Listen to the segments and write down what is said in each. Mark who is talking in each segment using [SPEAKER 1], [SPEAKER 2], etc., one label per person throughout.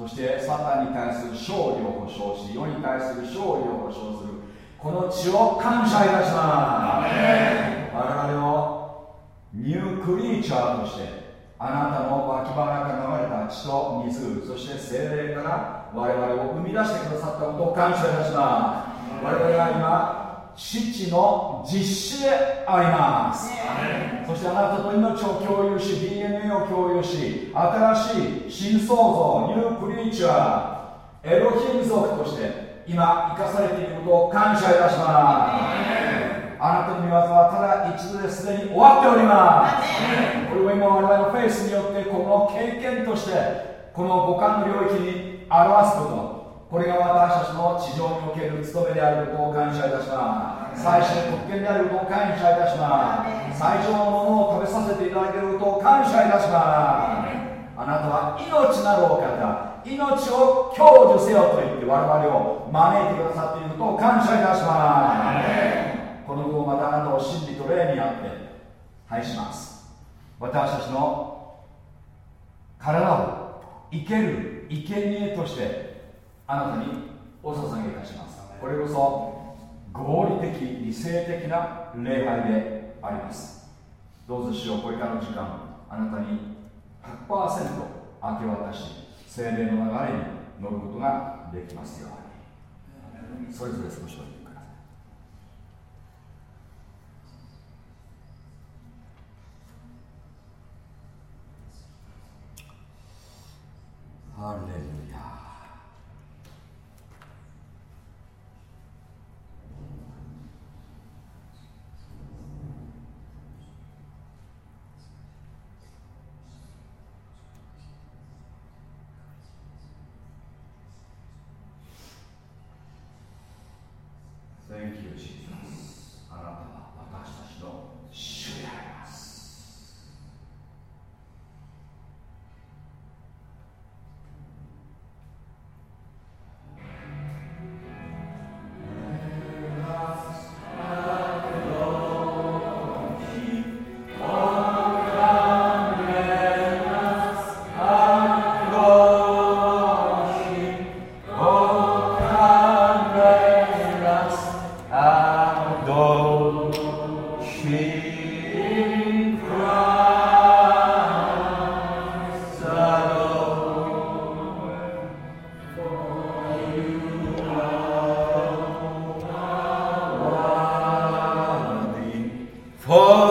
[SPEAKER 1] そしてサタンに対する勝利を保証し世に対する勝利を保証するこの血を感謝いたします。我々を new creature としてあなたの脇腹から流れた血と水そして精霊から我々を生み出してくださったことを感謝いたします。我々は今父の実子であります。そしてあなたと命を共有し DNA を共有し新しい新創造 new creatureーエロヒム族として今生かされていることを感謝いたします。あなたの御業はただ一度ですでに終わっております。これを今我々のフェイスによってこの経験としてこの五感の領域に表すことこれが私たちの地上における務めであることを感謝いたします。最初の特権であることを感謝いたします。最上のものを食べさせていただけることを感謝いたします。あなたは命なるお方命を享受せよと言って我々を招いてくださっていることを感謝いたします。この後またあなたを真理と霊にあって拝します。私たちの体を生ける生贄としてあなたにお捧げいたします。これこそ合理的理性的な礼拝であります。どうぞしようこれからの時間あなたに100%明け渡し精霊の流れに乗ることができますように。それぞれ少しおいてください。ハレルヤ。Oh,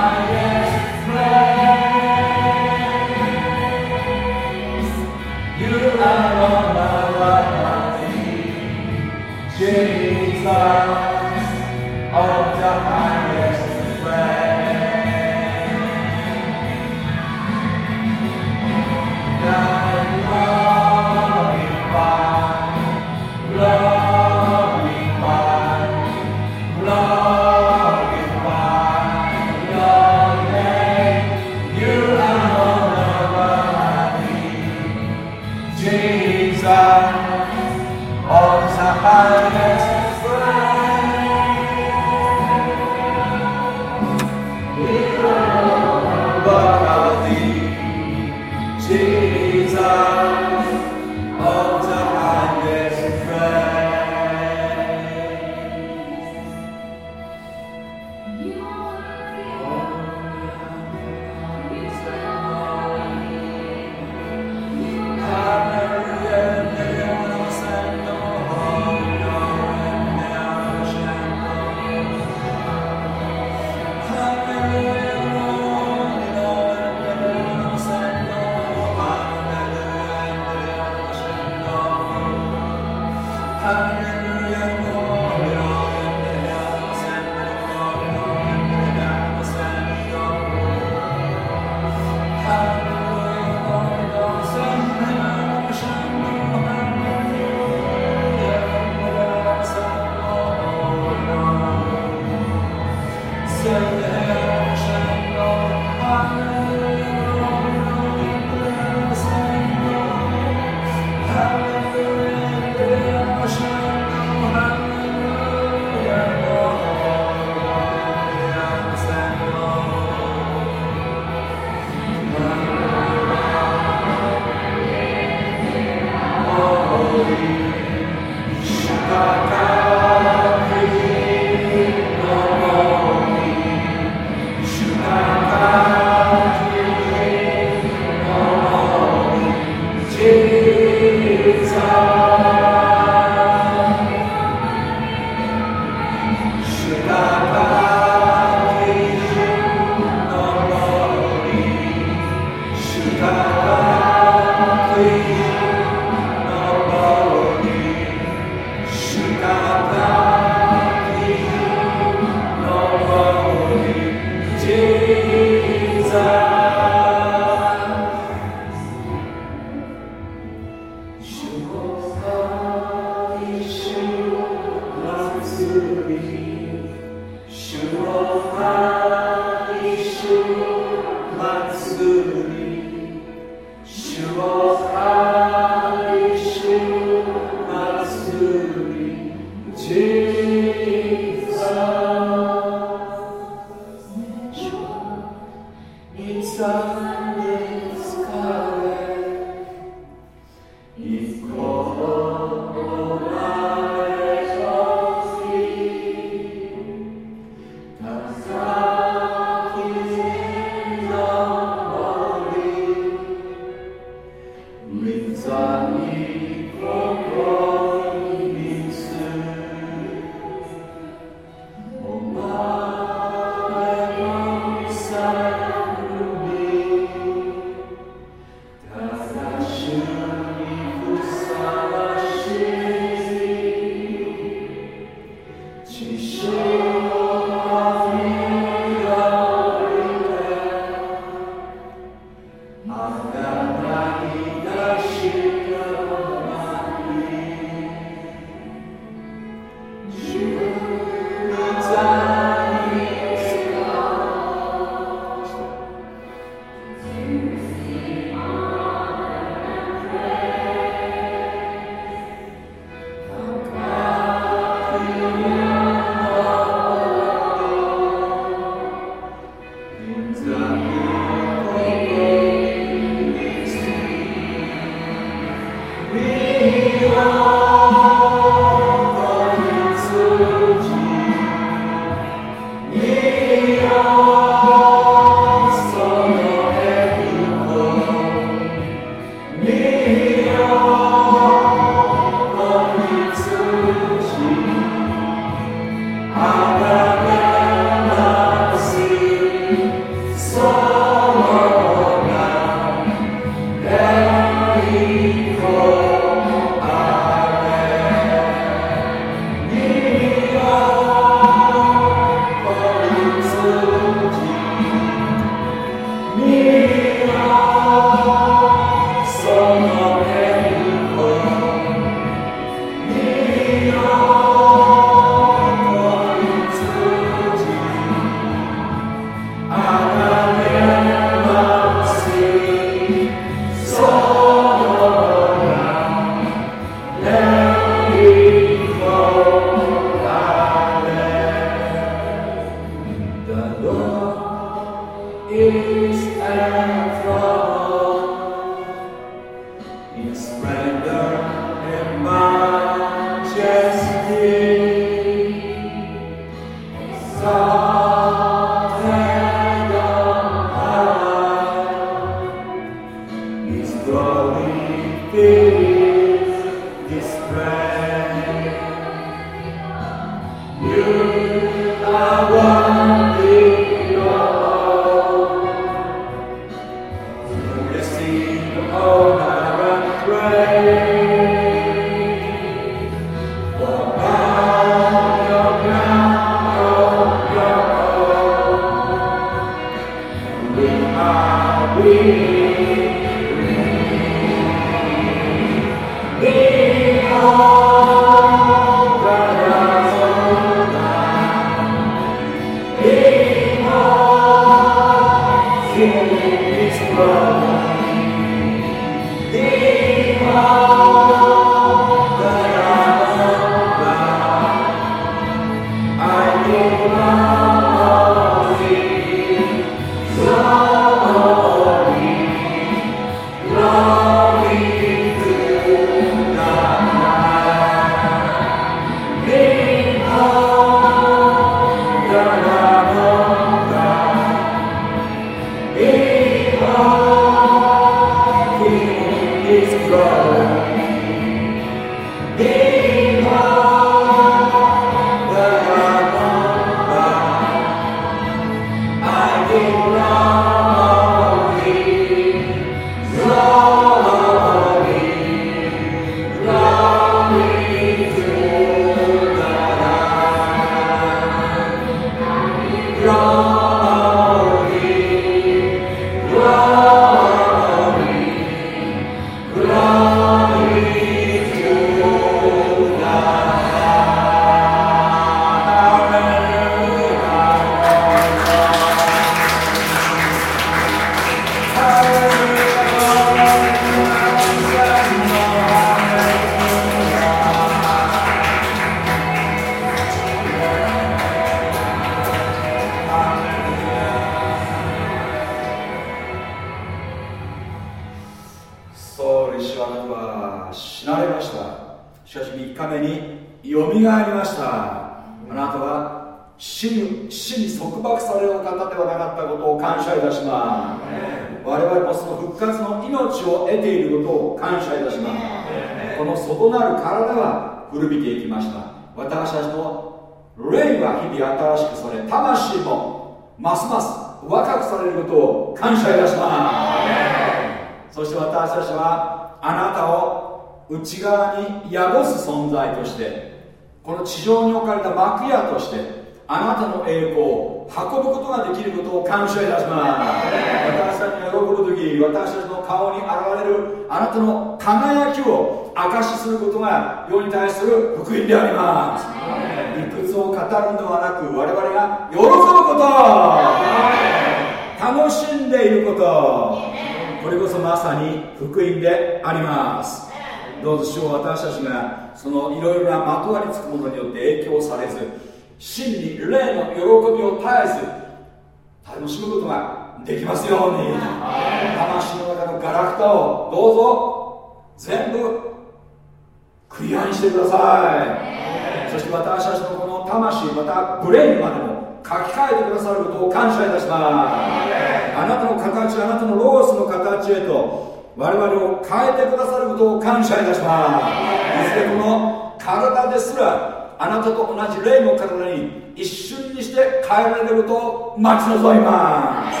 [SPEAKER 1] いましたいずれこの体ですらあなたと同じ霊の体に一瞬にして変えられることを待ち望みます。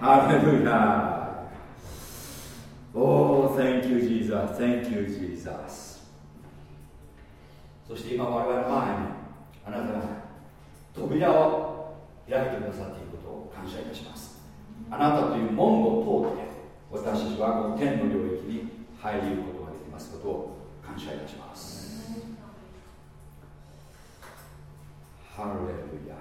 [SPEAKER 1] ハレルヤおお Thank you Jesus. Thank you Jesus. そして今我々の前にあなたが扉を開いてくださっていることを感謝いたします。あなたという門を通って私たちはこの天の領域に入り込むますことを感謝いたします。ハレルヤ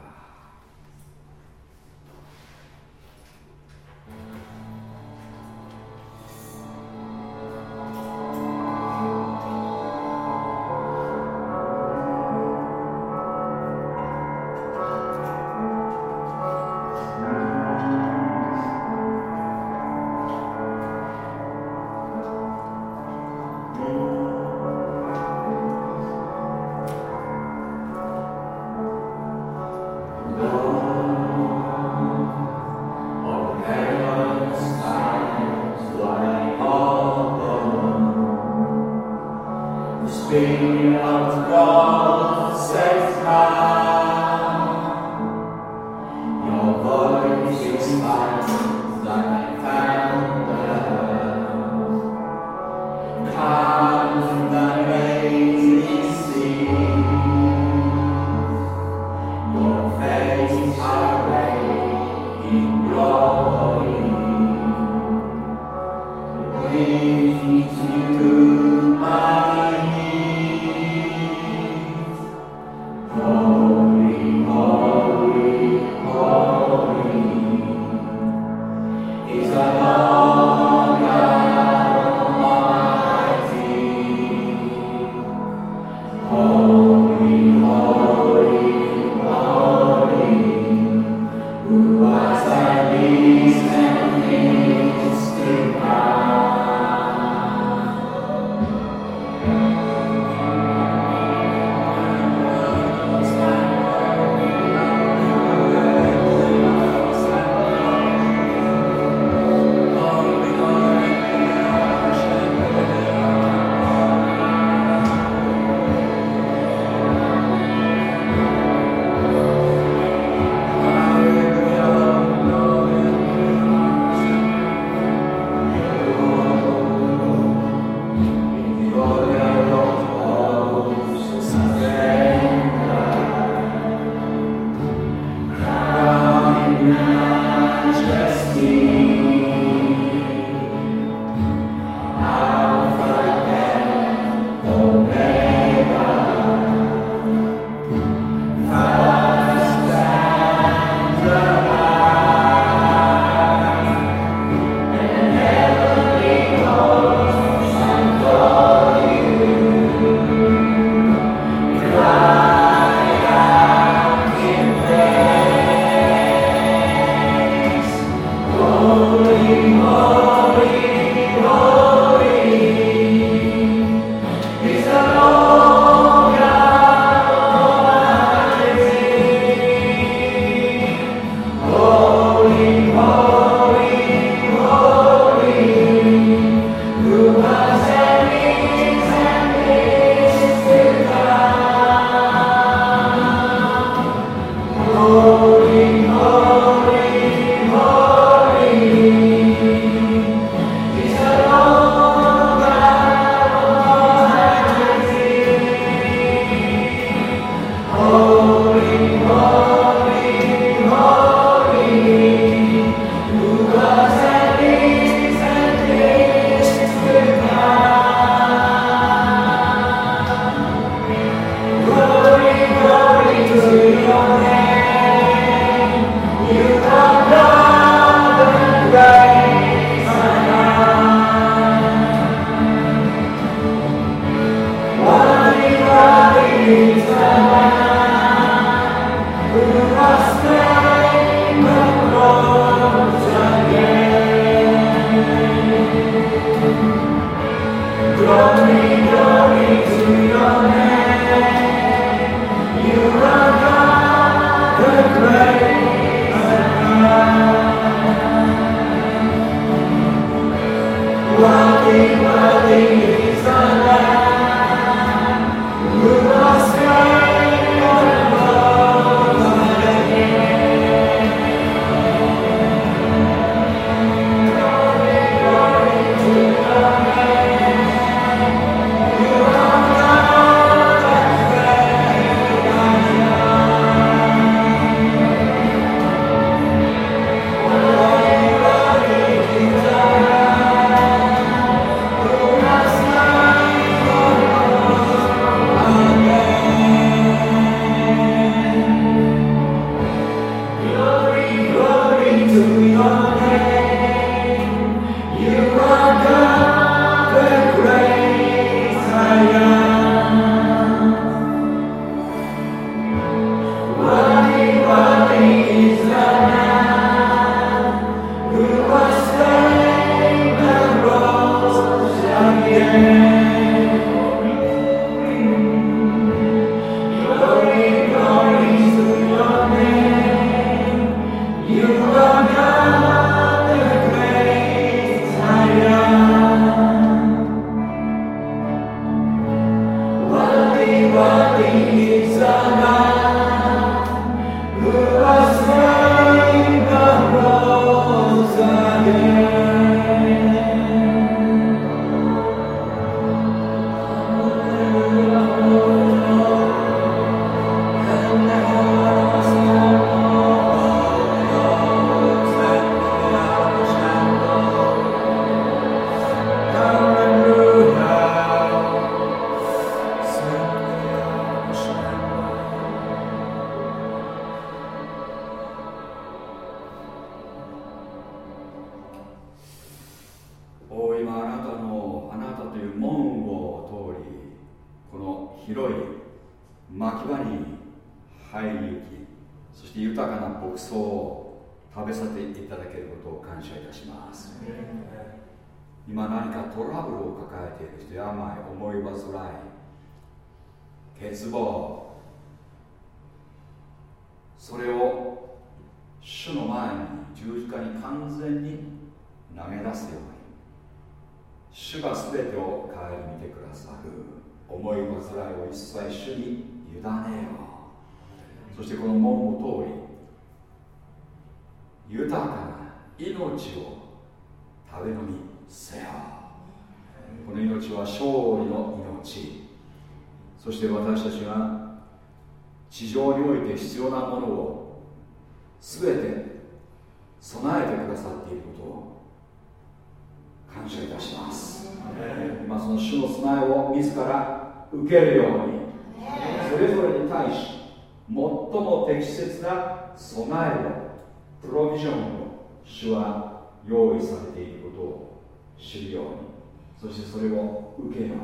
[SPEAKER 1] そしてそれを受けよう。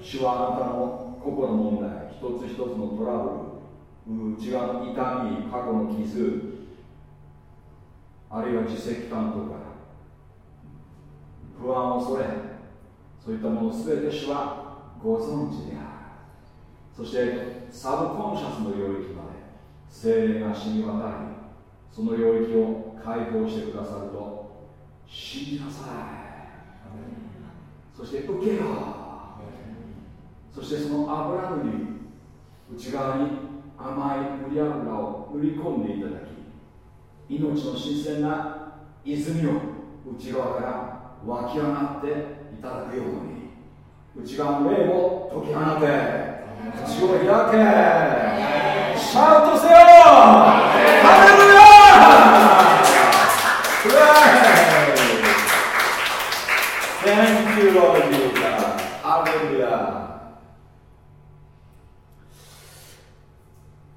[SPEAKER 1] 主はあなたの個々の問題一つ一つのトラブル内側の痛み過去の傷あるいは自責感とか不安を恐れそういったもの全て主はご存知である。そしてサブコンシャスの領域まで精霊が死に渡りその領域を解放してくださると信じなさい。そして受けよそしてその油塗り内側に甘い塗り油を塗り込んでいただき命の新鮮な泉を内側から湧き上がっていただくように内側の霊を解き放て口を開けシャウトせよ。you, Lord Hallelujah.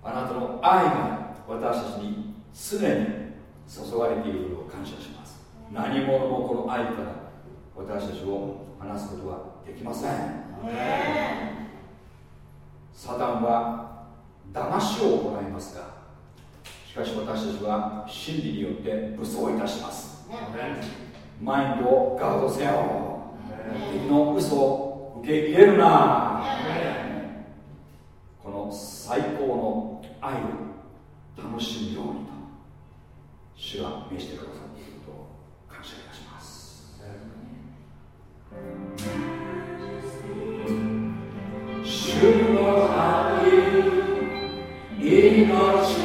[SPEAKER 1] あなたの愛が私たちに常に注がれていることを感謝します。何者もこの愛から私たちを話すことはできません、サタンは騙しを行いますがしかし私たちは真理によって武装いたします、マインドをガードせよ。敵の嘘を受け入れるな。この最高の愛を楽しむよう
[SPEAKER 2] にと
[SPEAKER 1] 主は見せてくださっていると感謝いたします、主の愛命を注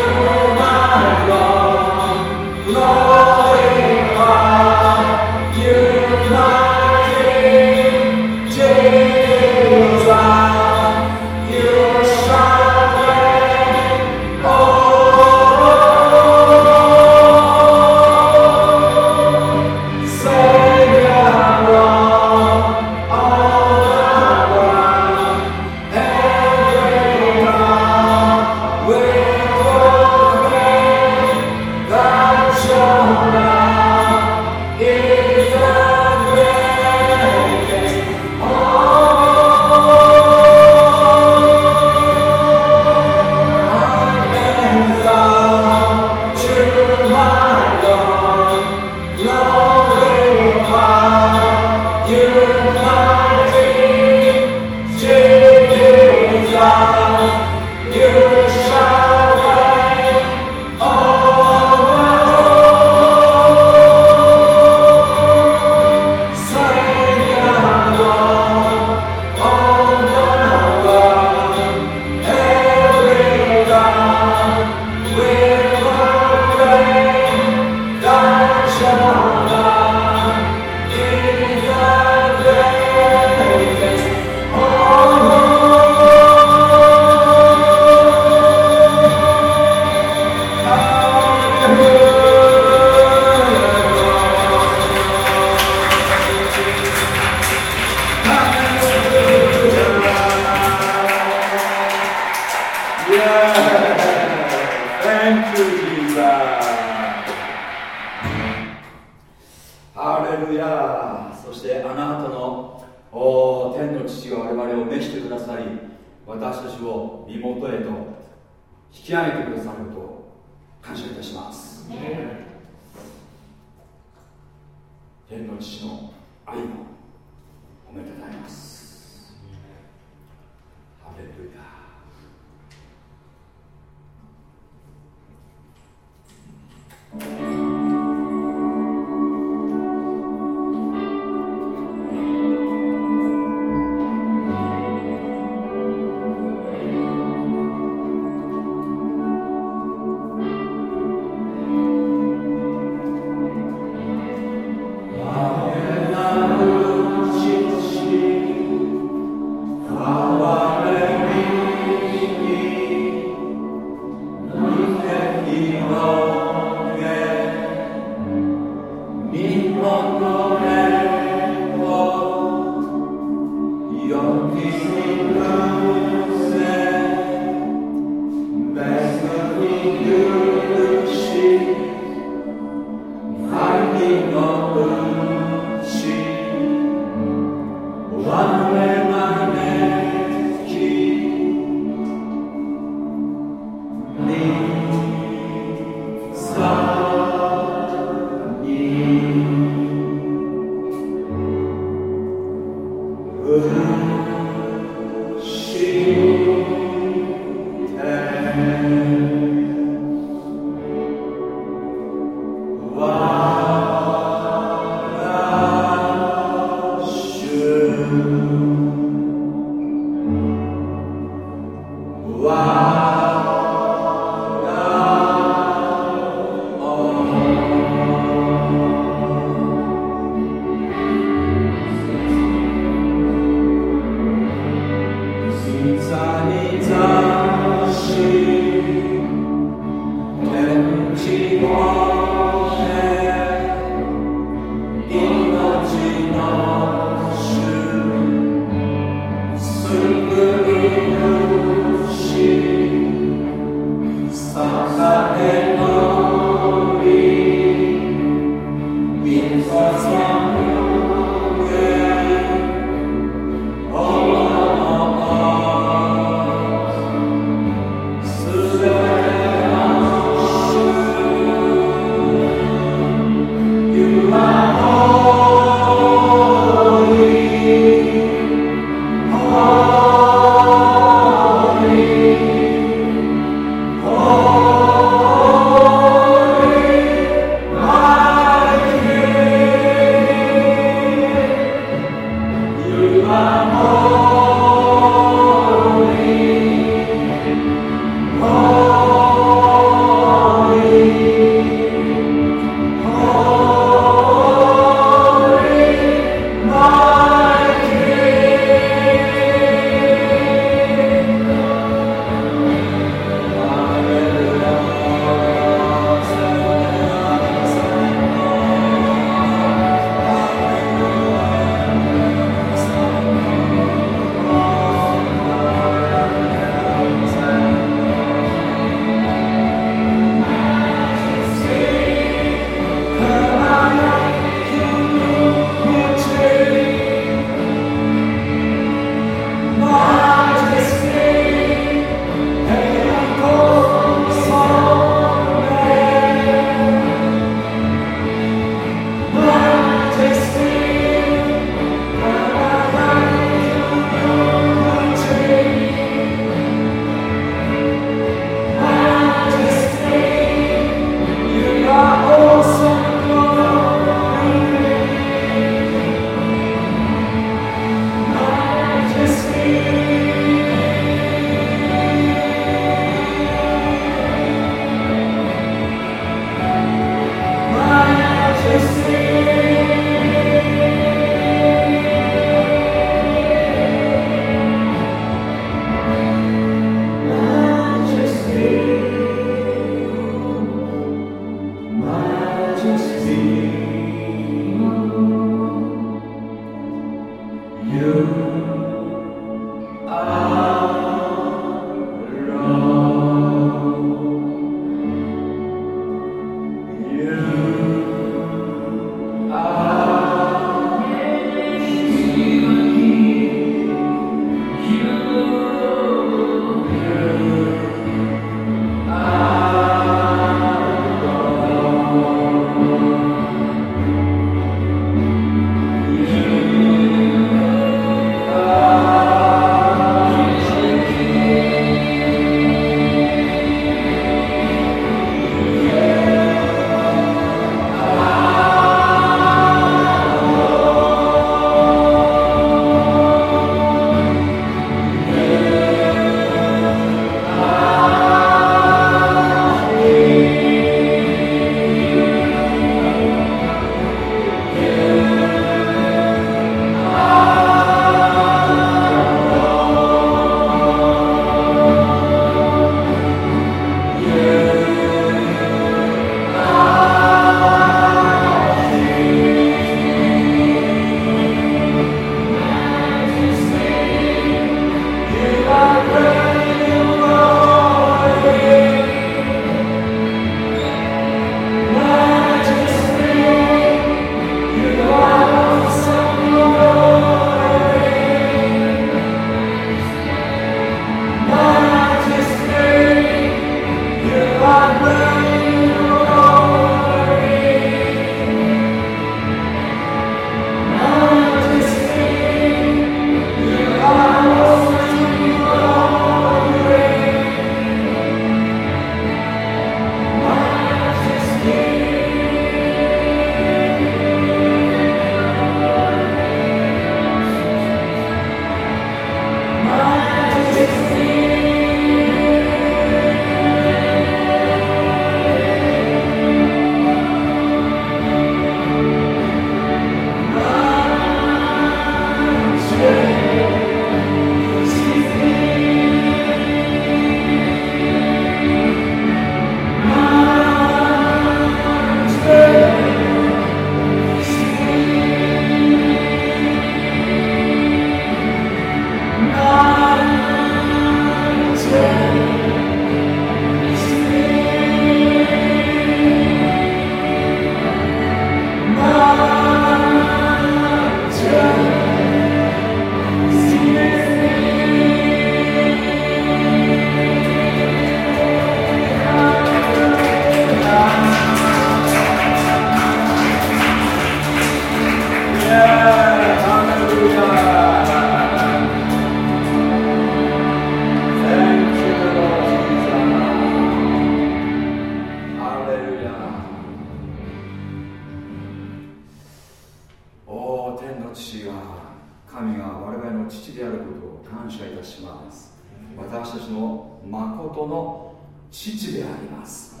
[SPEAKER 1] たします。私たちの誠の父であります。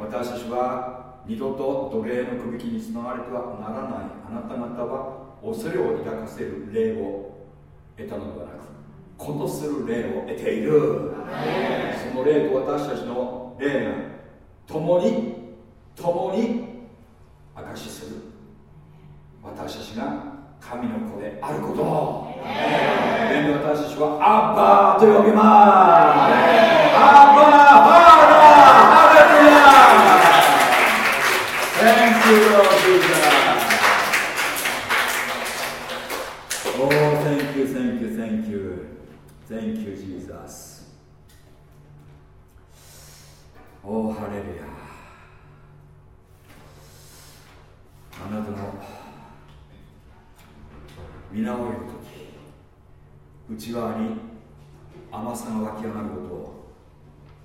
[SPEAKER 1] 私たちは二度と奴隷の首輝につながれてはならない。あなた方は恐れを抱かせる霊を得たのではなくことする霊を得ている。その霊と私たちの霊が共に共に証しする。私たちが神の子であること私たちはアッバーと呼びますアッバーファーダーハレルヤ Thank you, Lord Jesus. Oh, thank you, thank you, thank you. Thank you, Jesus. Oh, ハレルヤあなたの皆をいる時内側に甘さが湧き上がることを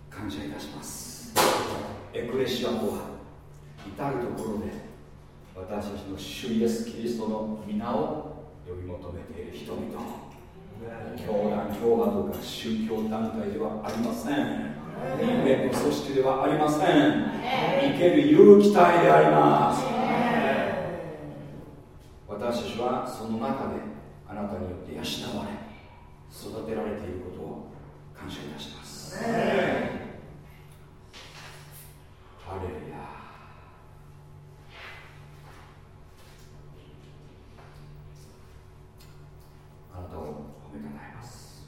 [SPEAKER 1] 感謝いたします。エクレシアとは至るところで私たちの主イエス・キリストの皆を呼び求めている人々。教団教派とか宗教団体ではありません。人間の組織ではありません。生ける勇気体であります。私たちはその中であなたによって養われ育てられていることを感謝いたします。ハレルヤ。あなたを褒めたたえます。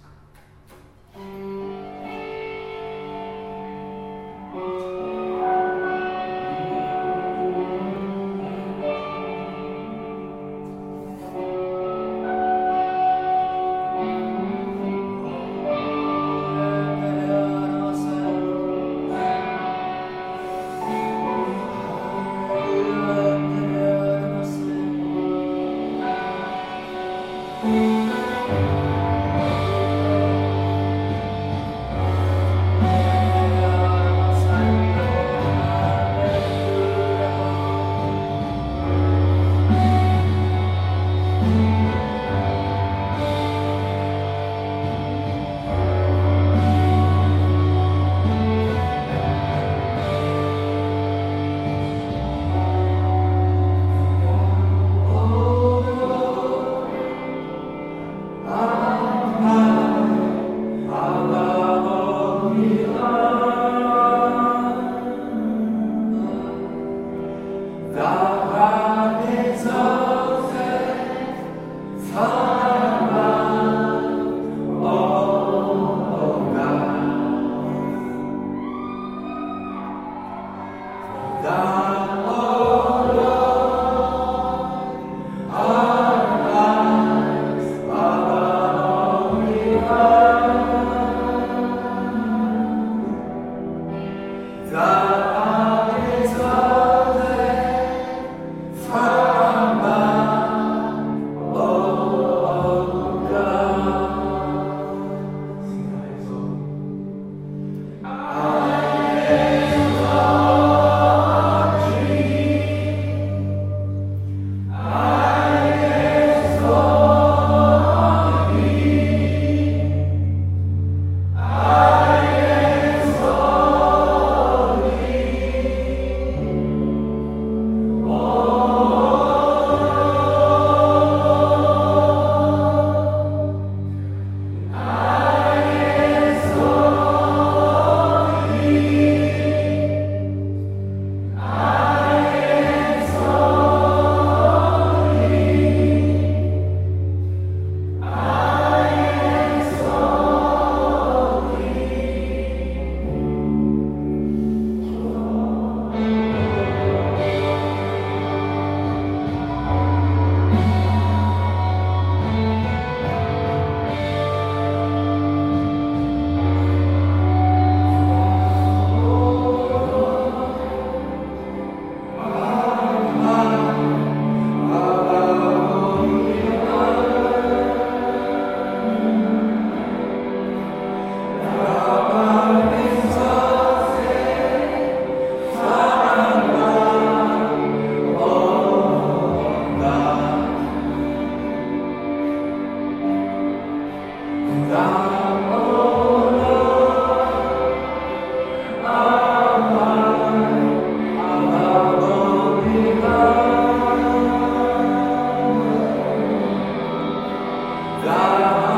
[SPEAKER 1] da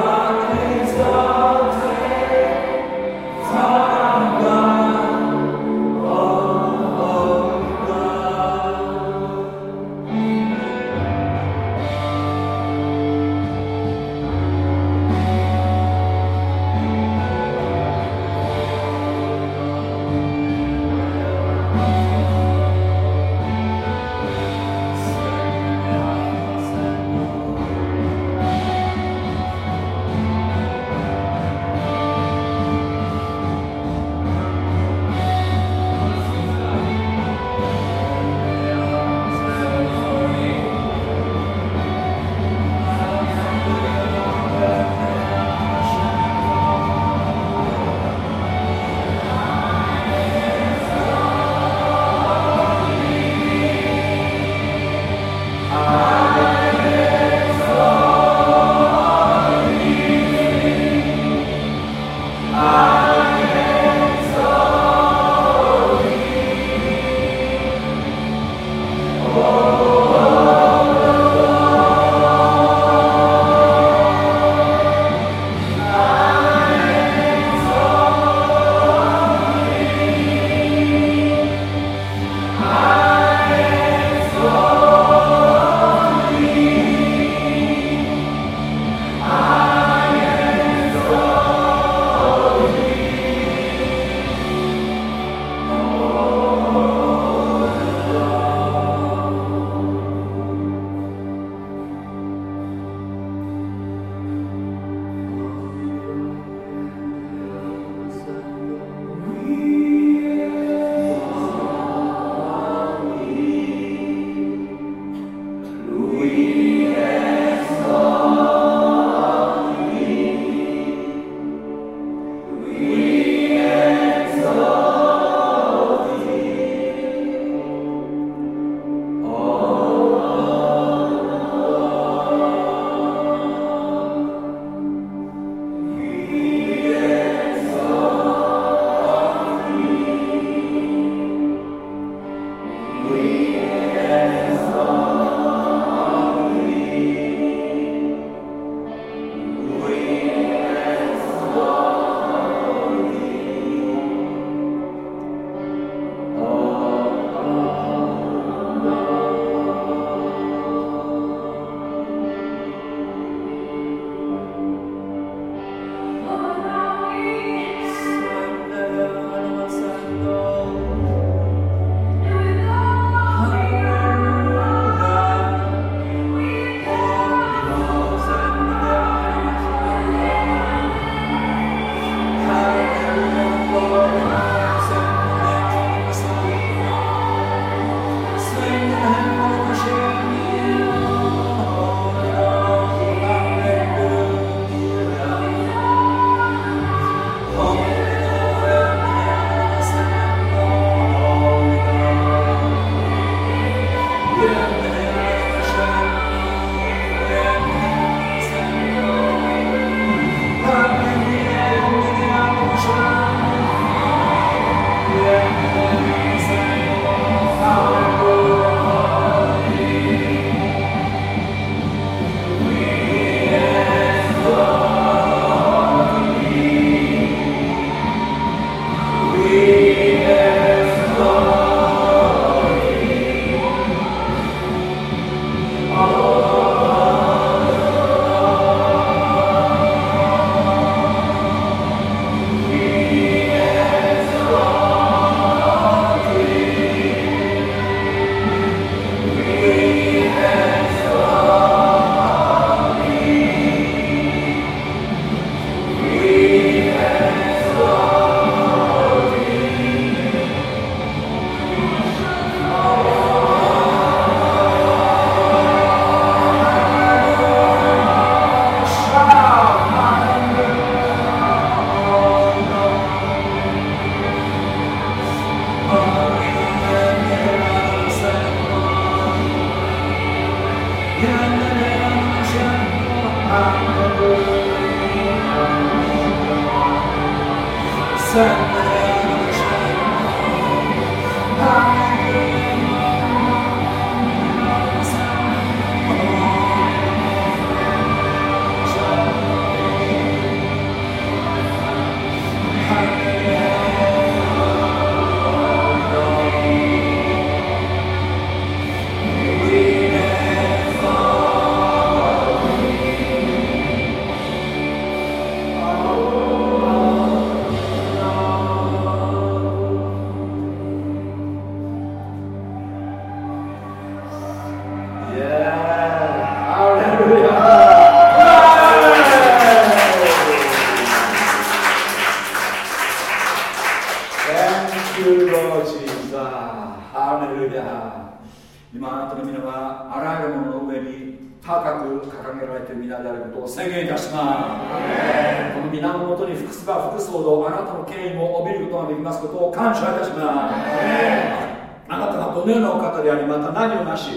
[SPEAKER 1] 何をなし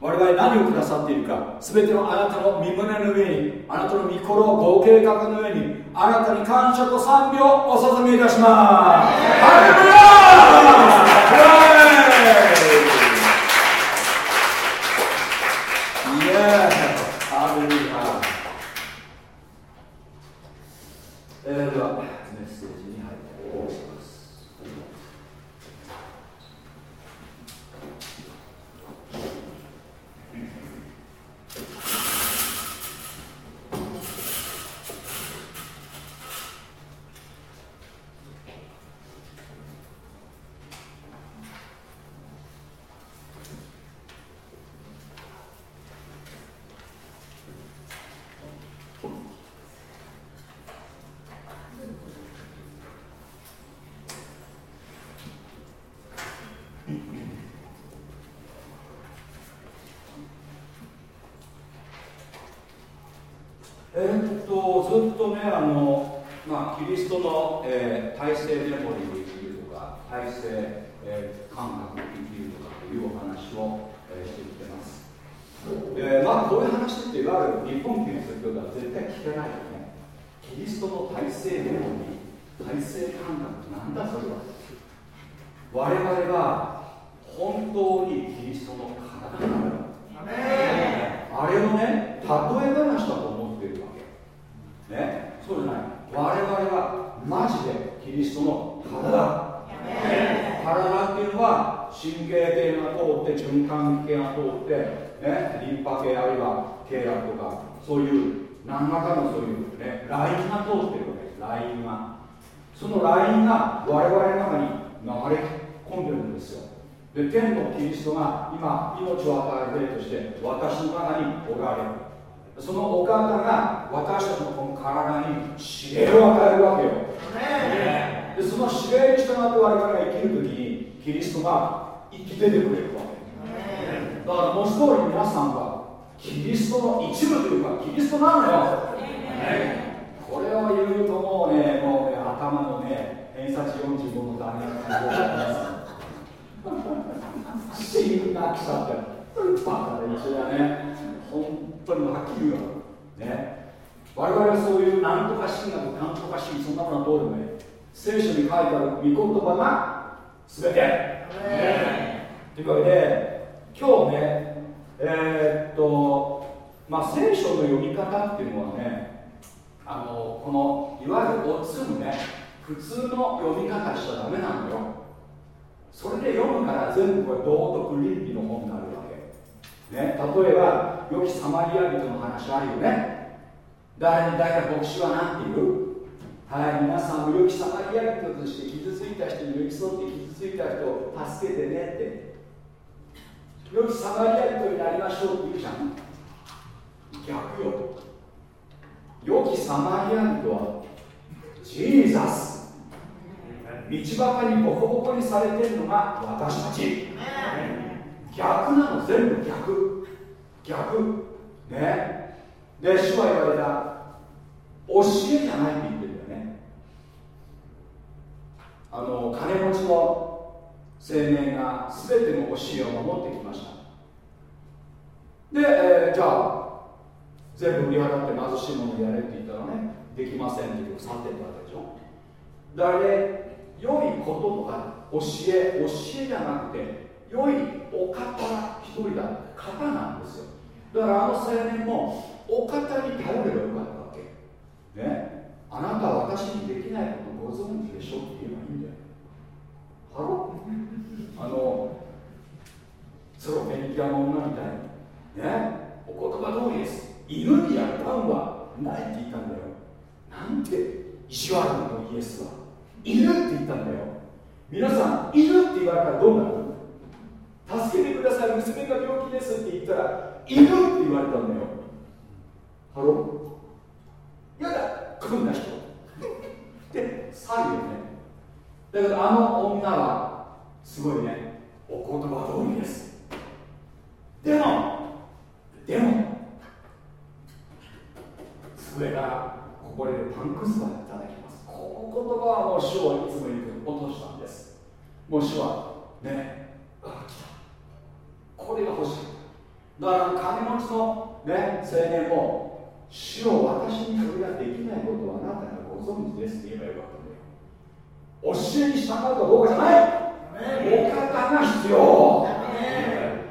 [SPEAKER 1] 我々何をくださっているか全てのあなたの身胸の上にあなたの御心をご計画の上にあなたに感謝と賛美をお捧げいたします。契約とかそういう何らかのそういうね LINE が通ってるわけです。ライがその LINE が我々の中に流れ込んでるんですよ。で天のキリストが今命を与えてるとして私の中におられる。そのお方が私たちのこの体に指令を与えるわけよ、
[SPEAKER 3] ね、
[SPEAKER 1] でその指令に従って我々が生きる時にキリストが生き出てくれるわ
[SPEAKER 3] け、ね、
[SPEAKER 1] だから文字通り皆さんはキリストの一部というかキリストなのよ、ね、これを言うともうねもうね頭のね偏差値45のダメな感じがします神学者ってバカで一だね。本当にはっきり言うよね。我々はそういうなんとか神学なんとか神そんなものはどうでもいい。聖書に書いてある御言葉が全て、ね、というわけで今日ねえー、っと、まあ、聖書の読み方っていうのはねあのこのいわゆるおつむね普通の読み方しちゃだめなのよ。それで読むから全部これ道徳倫理の本になるわけ、ね、例えば良きサマリア人の話あるよね。誰に誰か牧師は何て言う？はい、皆さん、良きサマリア人として傷ついた人、に寄り添って傷ついた人を助けてねって。良きサマリア人になりましょうって言うじゃん。逆よ。良きサマリア人はジーザス。道端にボコボコにされているのが私たち。逆なの全部逆。逆。ね。で主は言われた。教えじゃないって言ってるよね。あの金持ちの生命が全ての教えを守ってきました。で、えー、じゃあ全部売り払って貧しいものやれって言ったらねできませんっていう3点だったでしょ。だからね良いこととか教え教えじゃなくて良いお方一人だ方なんですよ。だからあの青年もお方に頼ればよかったわけ。ね。あなたは私にできないことご存知でしょっていうのにあのスロベニキアの女みたいにねお言葉通りです犬にやるパンはないって言ったんだよ。なんて意地悪なのイエスは。犬って言ったんだよ。皆さん犬って言われたらどうなる？助けてください娘が病気ですって言ったら犬って言われたんだよ。 Hello？やだこんな人。で去るよね。だけどあの女はすごいねお言葉通りです。でもでも机がここでパンクスバいただきます。この言葉はもう主をいつも言う落としたんです。もう主はねあ来た。これが欲しい。だから金持ちの、ね、青年も主を私にそれができないことはあなたがご存知ですって言えばよかった教えに従うかどうかじゃない。お方が必要。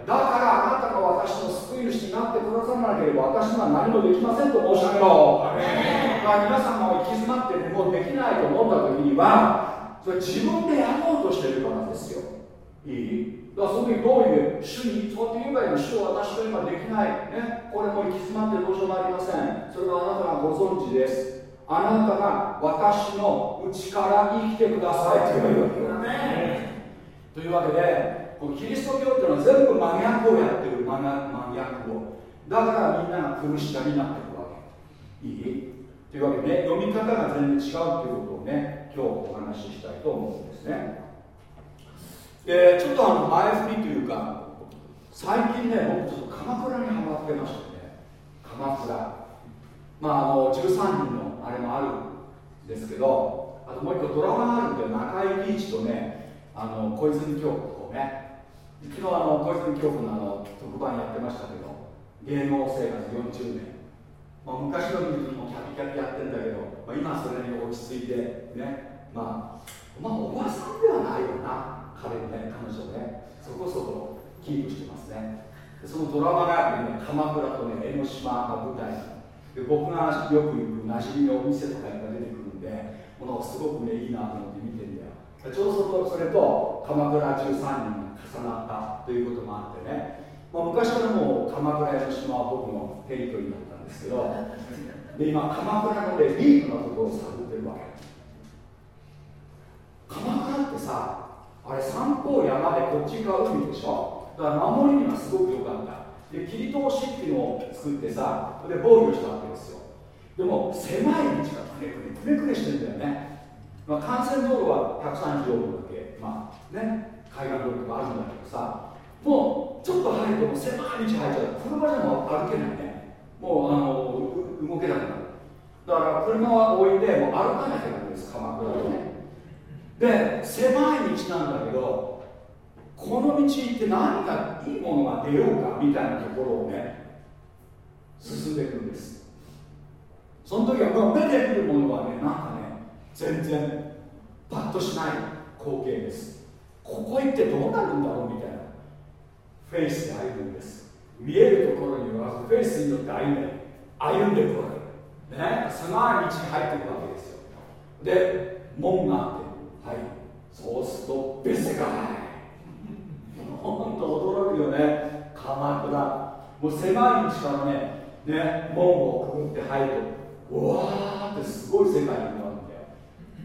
[SPEAKER 1] だからあなたが私の救い主になってくださらなければ私には何もできませんと申し上げろだから皆さんが行き詰まっててもうできないと思った時にはそれ自分でやろうとしてるからですよ。いい？だからその時どういう主にそうやって言えばいいの？主を私と今できない、ね、これも行き詰まってどうしようもありません。それはあなたがご存知ですあなたが私の内から生きてくださいというわけというわけでこのキリスト教っていうのは全部真逆をやってる真逆を。だからみんなが苦しみになっていくわけ。いい？というわけで、ね、読み方が全然違うということをね今日お話ししたいと思うんですね。でちょっとあの前振りというか最近ね僕ちょっと鎌倉にハマってましてね。鎌倉。まああの13人のあれもあるんですけどあともう一個ドラマがあるんで中井貴一とねあの小泉京子とね。昨日あの小泉京子のあの特番やってましたけど芸能生活40年、まあ、昔の見るともキャピキャピやってんだけど、まあ、今それに落ち着いてね。まあまあおばさんではないよな。彼ね彼女ね。そこそこキープしてますね。そのドラマがあってね鎌倉とね江ノ島が舞台。で僕がよく行く馴染みのお店とかが出てくるんでものすごくねいいなと思って見てんだよ。ちょうどそれと鎌倉13人が重なったということもあってね、まあ、昔からもう鎌倉江ノ島は僕のテリトリーだったんですけどで今鎌倉のでリークなところを探ってるわけ。鎌倉ってさあれ三方山でこっち側海でしょ？だから守りにはすごく良かった。で切り通しっていうのを作ってさで防御したわけですよ。でも狭い道がくねくねくねくねしてんだよね。まあ、幹線道路は130億だけ、まあね、海岸道路とかあるんだけどさもうちょっと入ると狭い道入っちゃう。車じゃもう歩けないね。もうあの動けなくなる。だから車は置いてもう歩かなきゃいけないんです鎌倉で。ねで狭い道なんだけどこの道行って何かいいものが出ようかみたいなところをね進んでいくんです。その時はもう出てくるものはねなんかね全然パッとしない光景です。ここ行ってどうなるんだろうみたいな。フェイスで歩むんです。見えるところにはフェイスによって歩んで歩んでいくわけね狭い道に入っていくわけですよ。で門があってはいそうすると別世界。本当驚くよね。鎌倉。もう狭い道からねね門をくぐって入る。とうわーってすごい世界になる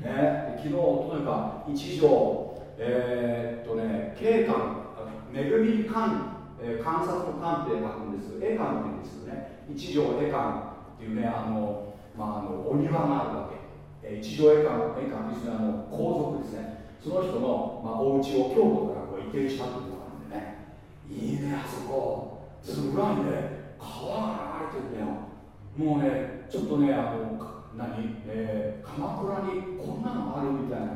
[SPEAKER 1] ね、昨日、とにかく一条、えー、っとね、景観、恵み観、えー、観察の観って書くんです、絵観って言うんですよね、一条絵観っていうね、あの、まあ、あのお庭があるわけ、えー、一条絵観、絵観ですね、あの皇族ですね、その人の、まあ、お家を京都からこう移転したっていう、いいね、あそこ、その裏にね、川が流れてるんだよ、もうね、ちょっとね、あの何、えー、鎌倉にこんなのあるみたいな、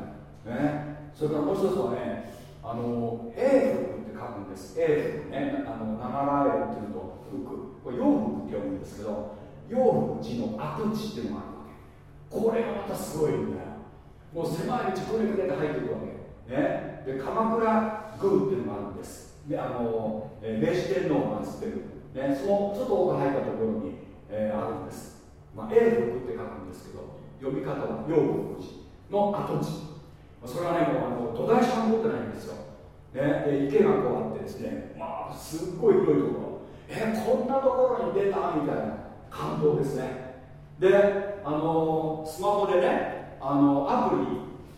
[SPEAKER 1] ね、それからもう一つはねあの英福って書くんです。英福ね。あの長良英っていうと福これ洋服って読むんですけど洋服寺の跡地っていうのがあるわけ。これがまたすごいんだよ。もう狭い道くねくねで入ってくるわけ。ね。で鎌倉宮っていうのがあるんです。あの明治天皇が祀ってる、ね、そのちょっと奥入ったところに、えー、あるんです、まあ、永福って書くんですけど読み方は養福寺の跡地。それはねもうあの土台しか残ってないんですよ、ね、で池がこうあってですねまあすっごい広いところ。えこんなところに出たみたいな感動ですね。であのスマホでねあのアプリ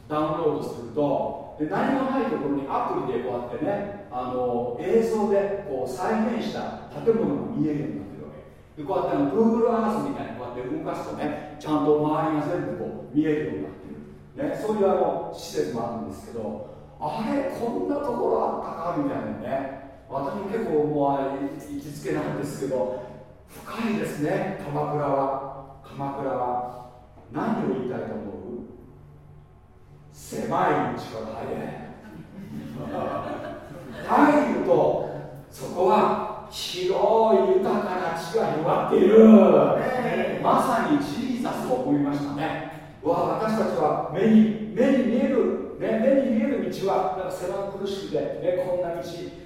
[SPEAKER 1] ダウンロードするとで何もないところにアプリでこうやってねあの映像でこう再現した建物が見えるようになってるわけ。でこうやってあの Google Earth みたいにこうやって動かすとねちゃんと周りが全部こう見えるようになってる、ね、そういうあの施設もあるんですけどあれこんなところあったかみたいなね私も結構もう行きつけなんですけど深いですね鎌倉は。鎌倉は。何を言いたいと思う？狭い道から入れ。入るとそこは広い豊かな地が広がっている、まさにジーザスを思いましたね。わ私たちは目に目に見える、ね、目に見える道はなんか狭苦しくて、ね、こんな道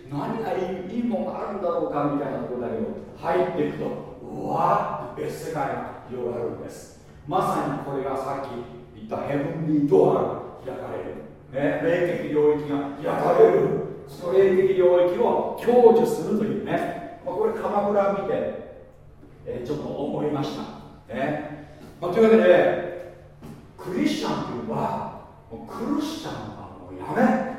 [SPEAKER 1] 何がいいいいものがあるんだろうかみたいなところだけど入っていくとうわって別世界が広がるんです。まさにこれがさっき言ったヘブンリードアが開かれる、ね、霊的領域が開かれるその霊的領域を享受するというね、まあ、これ鎌倉見て、えー、ちょっと思いました、ねまあ、というわけでクリスチャンというのはクリスチャンはもうやめ。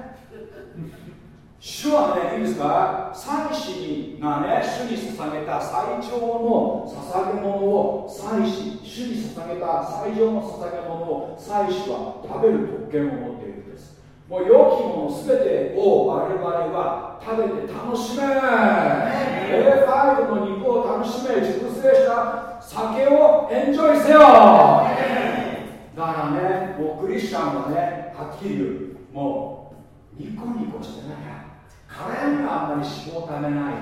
[SPEAKER 1] 主はね、いいですか、祭司がね、主に捧げた最長の捧げ物を祭司、主に捧げた最上の捧げ物を祭司は食べる特権を持っている。もう良きものすべてを我々は食べて楽しめ、A5 の肉を楽しめ、熟成した酒をエンジョイせよ。だからね、もうクリスチャンはね、はっきり言う、もうニコニコしてない。体にはあんまり脂肪をためない。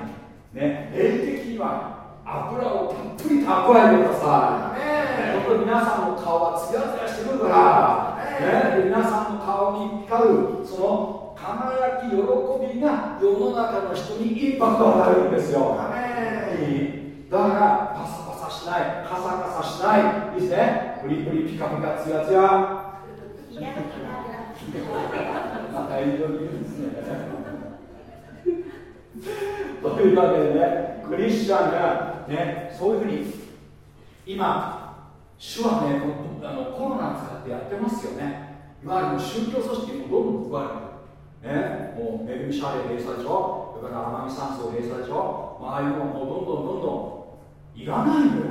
[SPEAKER 1] ね霊的には油をたっぷり蓄えてください。本当に皆さんの顔はツヤツヤしてくるから。ね皆さんの顔に光るその輝き喜びが世の中の人にインパクトを与えるんですよ。だからパサパサしないカサカサしない。いいですね。プリプリピカピカツヤツヤ。またいいですね。というわけでねクリスチャンがねそういうふうに今主はねあのコロナ使ってやってますよねいわゆる宗教組織もどんどん加える。ね。もう恵みシャレ閉鎖でしょそれから甘み酸素閉鎖でしょああいうのもどんどんどんどんいらないのよ。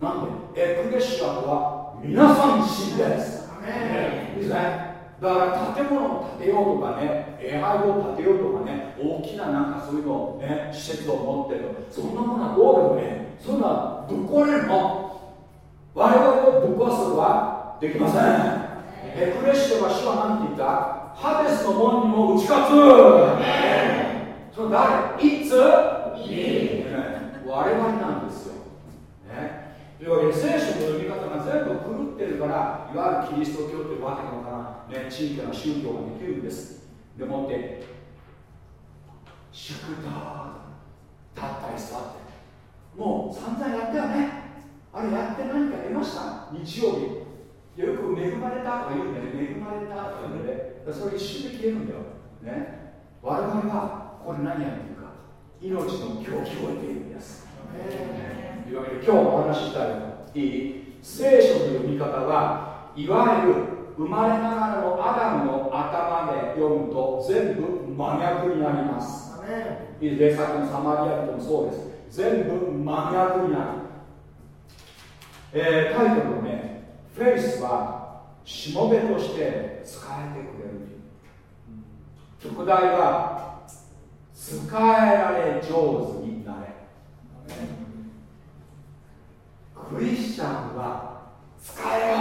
[SPEAKER 1] なんで？エクレシアとは皆さん死んです。いいですね。だから建物を建てようとかね、礼拝を建てようとかね、大きななんかそういうのをね、施設を持ってる。そんなものはどうでもね、そんなぶっ壊れるの。我々をぶっ壊すことはできません。エクレシアは主は何て言った？ハデスの門にも打ち勝つ。その誰？いつ？我々なんですよ。ね。というわけで聖書の読み方が全部狂ってるからいわゆるキリスト教っていうわけのわからん、ね、地域の宗教ができるんです。でもって祝祷たったり座ってもう散々やったよね。あれやって何か得ました？日曜日よく恵まれたとか言うんだよね。恵まれたとか言うんだよね。それ一瞬で消えるんだよ。ね。我々はこれ何やってるか。命の狂気を得ているんです。というわけで今日お話ししたいのいい聖書の読み方はいわゆる生まれながらのアダムの頭で読むと全部真逆になります。いいですね。さっきのサマリア人もそうです。全部真逆になる、えー、タイトルのねフェイスはしもべとして使えてくれる副題は使えられ上手になれ。クリスチャンは使えよ。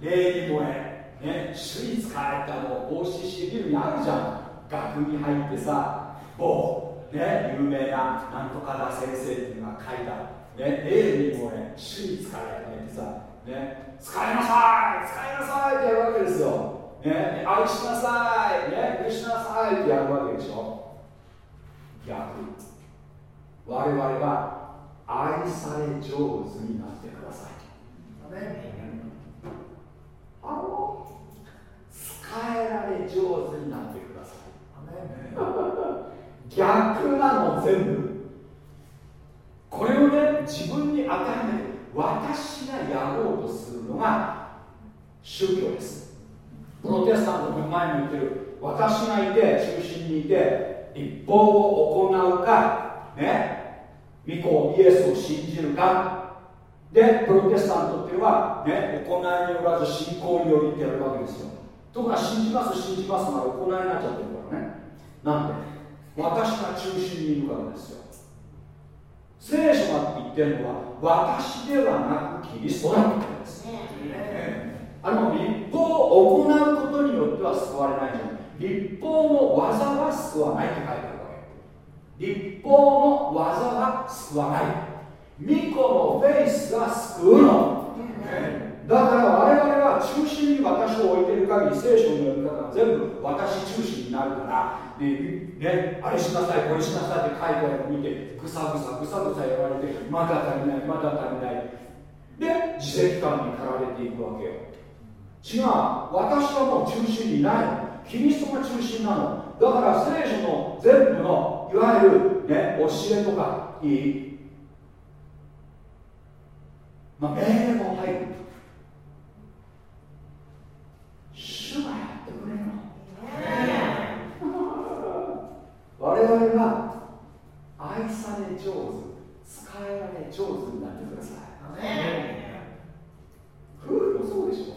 [SPEAKER 1] 礼に燃え、ね、主に使えたの OCC ビルにあるじゃん。学に入ってさ某、ね、有名ななんとかだ先生っていうのが書いた、ね、礼に燃え。主に使えってさ、ね、使いなさい使いなさいってやるわけですよ。ね、愛しなさい、ね、許しなさいってやるわけでしょ。逆。我々は愛され上手になってください。あの使えられ上手になってください。逆なの全部。これをね自分に当てはめて私がやろうとするのが宗教です。プロテスタントの前に言ってる私がいて中心にいて立法を行うかね御子イエスを信じるか。でプロテスタントっていうのは、ね、行いによらず信仰によりってやるわけですよ。ところが信じます信じますまで行いになっちゃってるからね。なんで私が中心にいるからですよ。聖書が言ってるのは私ではなくキリストだってことです、あの立法を行うことによっては救われないじゃん立法の技は救わないって書いてあるわけ。立法の技は救わない。巫女のフェイスが救うの、だから我々は中心に私を置いている限り聖書の読み方が全部私中心になるからで、ね、あれしなさいこれしなさいって書いてあるのを見てぐさぐさぐさぐさやられてまだ足りないまだ足りない。で自責感に駆られていくわけよ。違う私はもう中心にない。キリストが中心なの。だから聖書の全部のいわゆる、ね、教えとかいい、まあ、命令も入る主がやってくれるの我々は愛され上手使えられ上手になってください夫婦もそうでしょ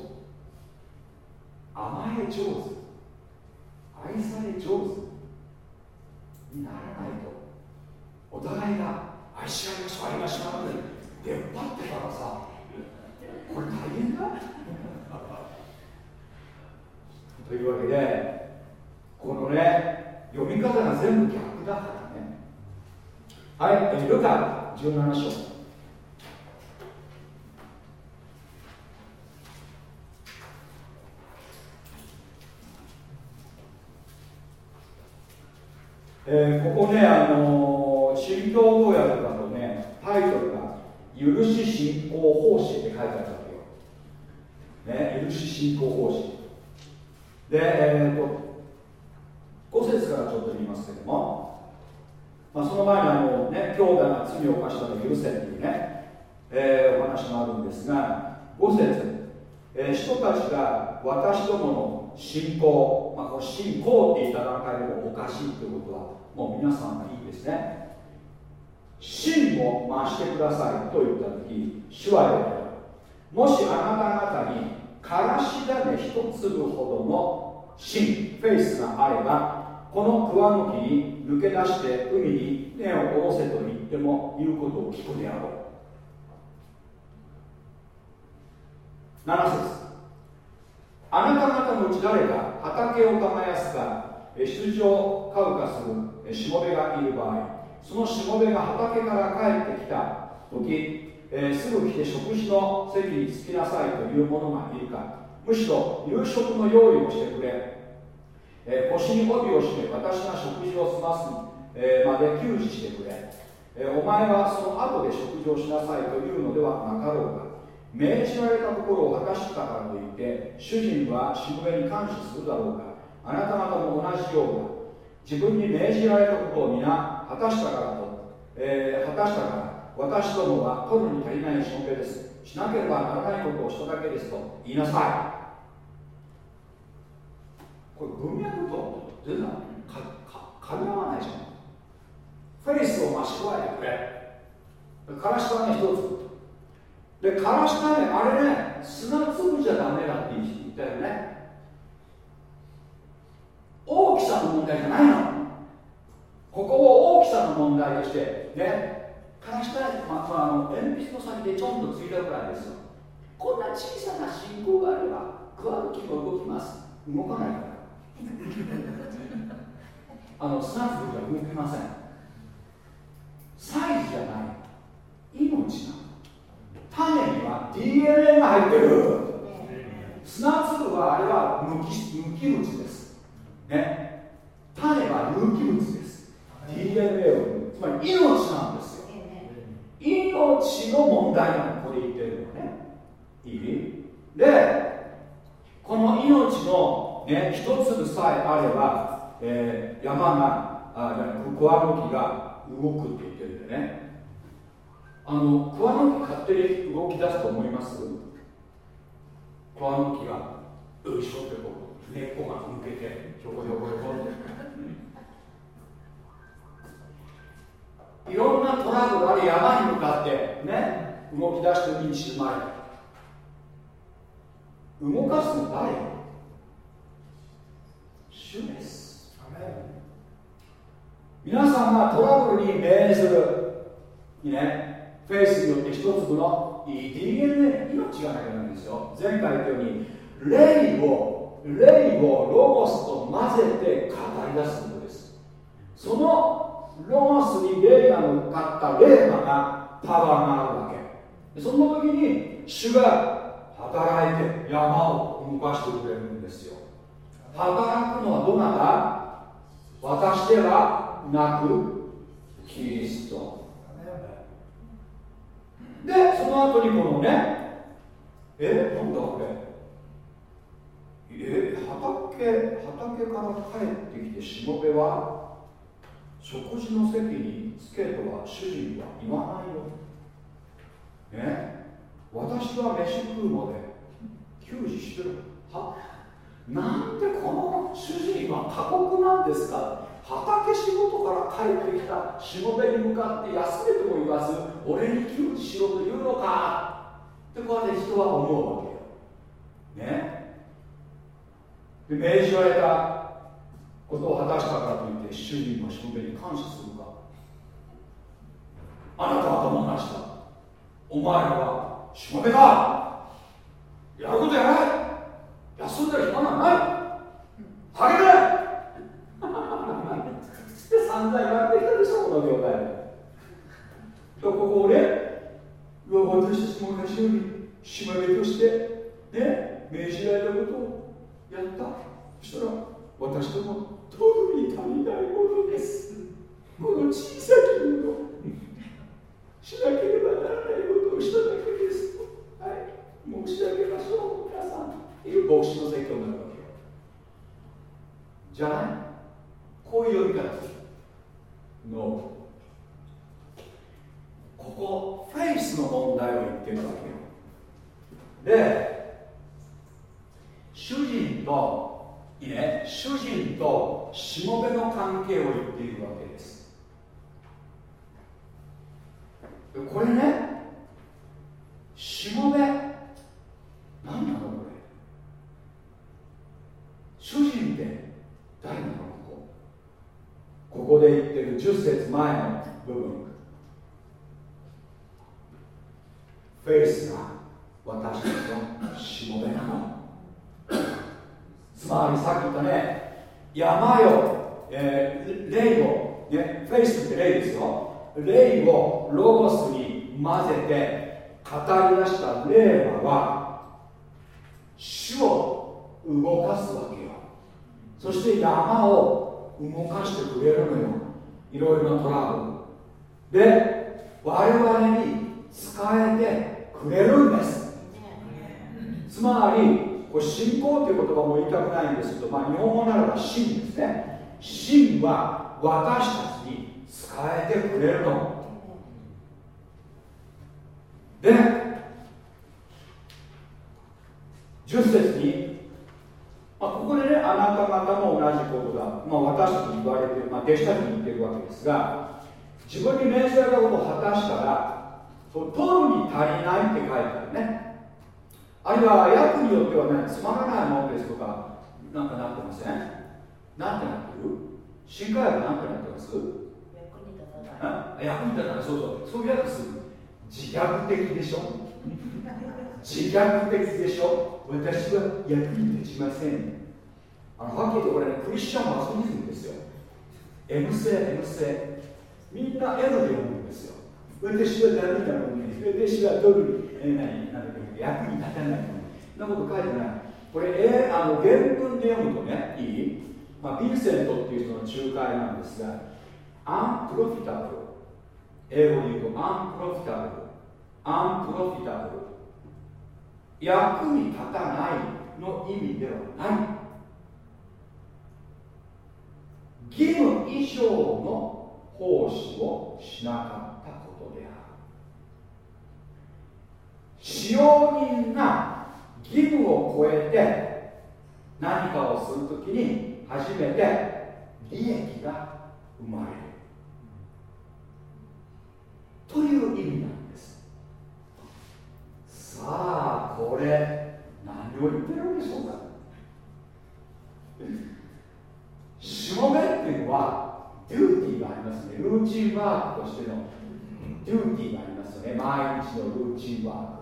[SPEAKER 1] 甘え上手愛され上手にならないとお互いが愛し合いましょう愛ましょうって出っ張ってたらさこれ大変だというわけでこのね読み方が全部逆だからねはいルカ17章えー、ここね、あのー、新共同訳だとね、タイトルが「許し信仰方針」って書いてあるわけよ。ね、許し信仰方針。で、えーと、5節からちょっと言いますけども、まあ、その前にあの、ね、兄弟が罪を犯したら許せっていうね、えー、お話もあるんですが5節、えー、人たちが私どもの信仰、まあ、この信仰って言った段階でもおかしいということはもう皆さんがいいですね信を増してと言った時主は言われるもしあなた方にからし種一粒ほどの信フェイスがあればこの桑の木に抜け出して海に根を下ろせと言っても言うことを聞くであろう。7節。あなた方のうち誰か畑を耕すか羊を飼うかするしもべがいる場合そのしもべが畑から帰ってきた。時、えー、すぐ来て食事の席に着きなさいという者がいるか。むしろ夕食の用意をしてくれ。えー、腰に帯をして私が食事を済ます、えー、まで給仕してくれ、え、お前はその後で食事をしなさいというのではなかろうか。命じられたところを果たしたからといって主人はしもべに感謝するだろうか。あなた方も同じようだ自分に命じられたことを皆果たしたからと、えー、果たしたから。私どもは取るに足りないしもべです。しなければならないことをしただけですと言いなさい。これ文脈と全然かかかみ合わないじゃん。フェイスを増し加えてくれ。からし種一つ。でからし種あれね砂粒じゃダメだって言ったよね。大きさの問題じゃないの。ここを大きさの問題としてねからし種、まあ、あの鉛筆の先でちょんとついたぐらいですよ。こんな小さな信仰があればクワの木も動きます。動かないから。あのスナップじゃ動きません。サイズじゃない。命な種には DNA が入ってる。砂粒はあれは無機無有機物です。ね。種は有機物です。DNA をつまり命なんです。よ命の問題なのこれ言ってるのね。いいでこの命の、ね、一粒さえあれば、えー、山があクワの木が動くって言ってるんでね。あのクワの木勝手に動き出すと思います？クワの木がよいしょってこう根っこが抜けてひょこひょこひょこっていろんなトラブルある山に向かってね動き出して海に沈まれ動かすの誰？主です。皆さんがトラブルに命ずる。にねフェイスによって一粒の DNA 命がなきゃなんですよ。前回言ったように霊を霊をロゴスと混ぜて語り出すことです。そのロゴスに霊が乗っかった霊魔がパワーがあるわけ。その時に主が働いて山を動かしてくれるんですよ。働くのはどなた？私ではなくキリスト。でその後にこのねえなんだこれ？え畑畑から帰ってきてしもべは食事の席につけとは主人は言わないよ。ね。私は飯食うまで給仕してる。は？なんでこの主人は過酷なんですか？畑仕事から帰ってきたしもべに向かって休めとも言わず俺に給仕しろと言うのか？ってこうやって人は思うわけよ。ね。で命じられたことを果たしたからといって主人のしもべに感謝するか。あなたは友達だ。お前らはしもべだ。やることやない休んでる暇なんない。励め。って散々言われてきたでしょこの業界とここをね私たちも同じようにしもべとしてね命じられたことをやった。そしたら私ともとどに足りないものです。この小さきもの。しなければならないことをしただけです。はい。申し上げましょう皆さん。っていう牧師の説教になるわけよ。じゃない？こういう呼び方ですのここフェイスの問題を言ってるわけよ。で主人といいね主人としもべの関係を言っているわけです。これねしもべ何なのこれ。主人って誰なのここ。ここで言ってる10節前の部分。フェイスが私たちのしもべなの。つまりさっき言ったね山よ、えー、霊を、ね、フェイスって霊ですよ。霊をロゴスに混ぜて語り出した霊魔は主を動かすわけよ。そして山を動かしてくれるのよ。いろいろなトラブル。で我々に使えてくれるんです。つまりこれ信仰という言葉も言いたくないんですけど、まあ、日本語ならば真ですね。真は私たちに使えてくれるので10節に、まあ、ここでねあなた方も同じことだ、まあ、私たちに言われてる、まあ、弟子たちに言ってるわけですが自分に命じられたことを果たしたら取るに足りないって書いてあるね。あるいは訳によってはねつまらないものですとかなんかなってませんなんてなってる？新海訳なんてなってます？役に立たない。そうそう。そういう訳する自虐的でしょ？自虐的でしょ？私は役に立ちません。あのはっきり言ってこれねクリスチャンマソニズムですよ。M 性 M 性。みんな M で読むんですよ。私はダメなのに私は特に、え役に立たないそんなこと書いてないこれ、えー、あの原文で読むとねいい、まあ、ヴィンセントっていう人の仲介なんですがアンプロフィタブル英語で言うとアンプロフィタブルアンプロフィタブル役に立たないの意味ではない。義務以上の奉仕をしなかったことである使用人が義務を超えて何かをするときに初めて利益が生まれる。という意味なんです。さあこれ何を言ってるんでしょうか。しもべっていうのはデューティーがありますね。ルーチンワークとしてのデューティーがありますよね。毎日のルーチンワーク。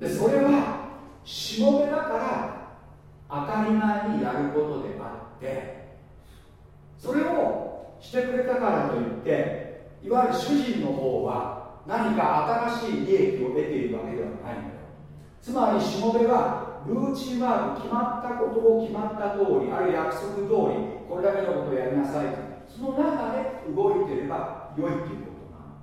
[SPEAKER 1] でそれはしもべだから当たり前にやることであってそれをしてくれたからといっていわゆる主人の方は何か新しい利益を得ているわけではないんだよ。つまりしもべはルーチンワーク決まったことを決まった通りあるいは約束通りこれだけのことをやりなさいその中で動いていれば良いっていうことなの。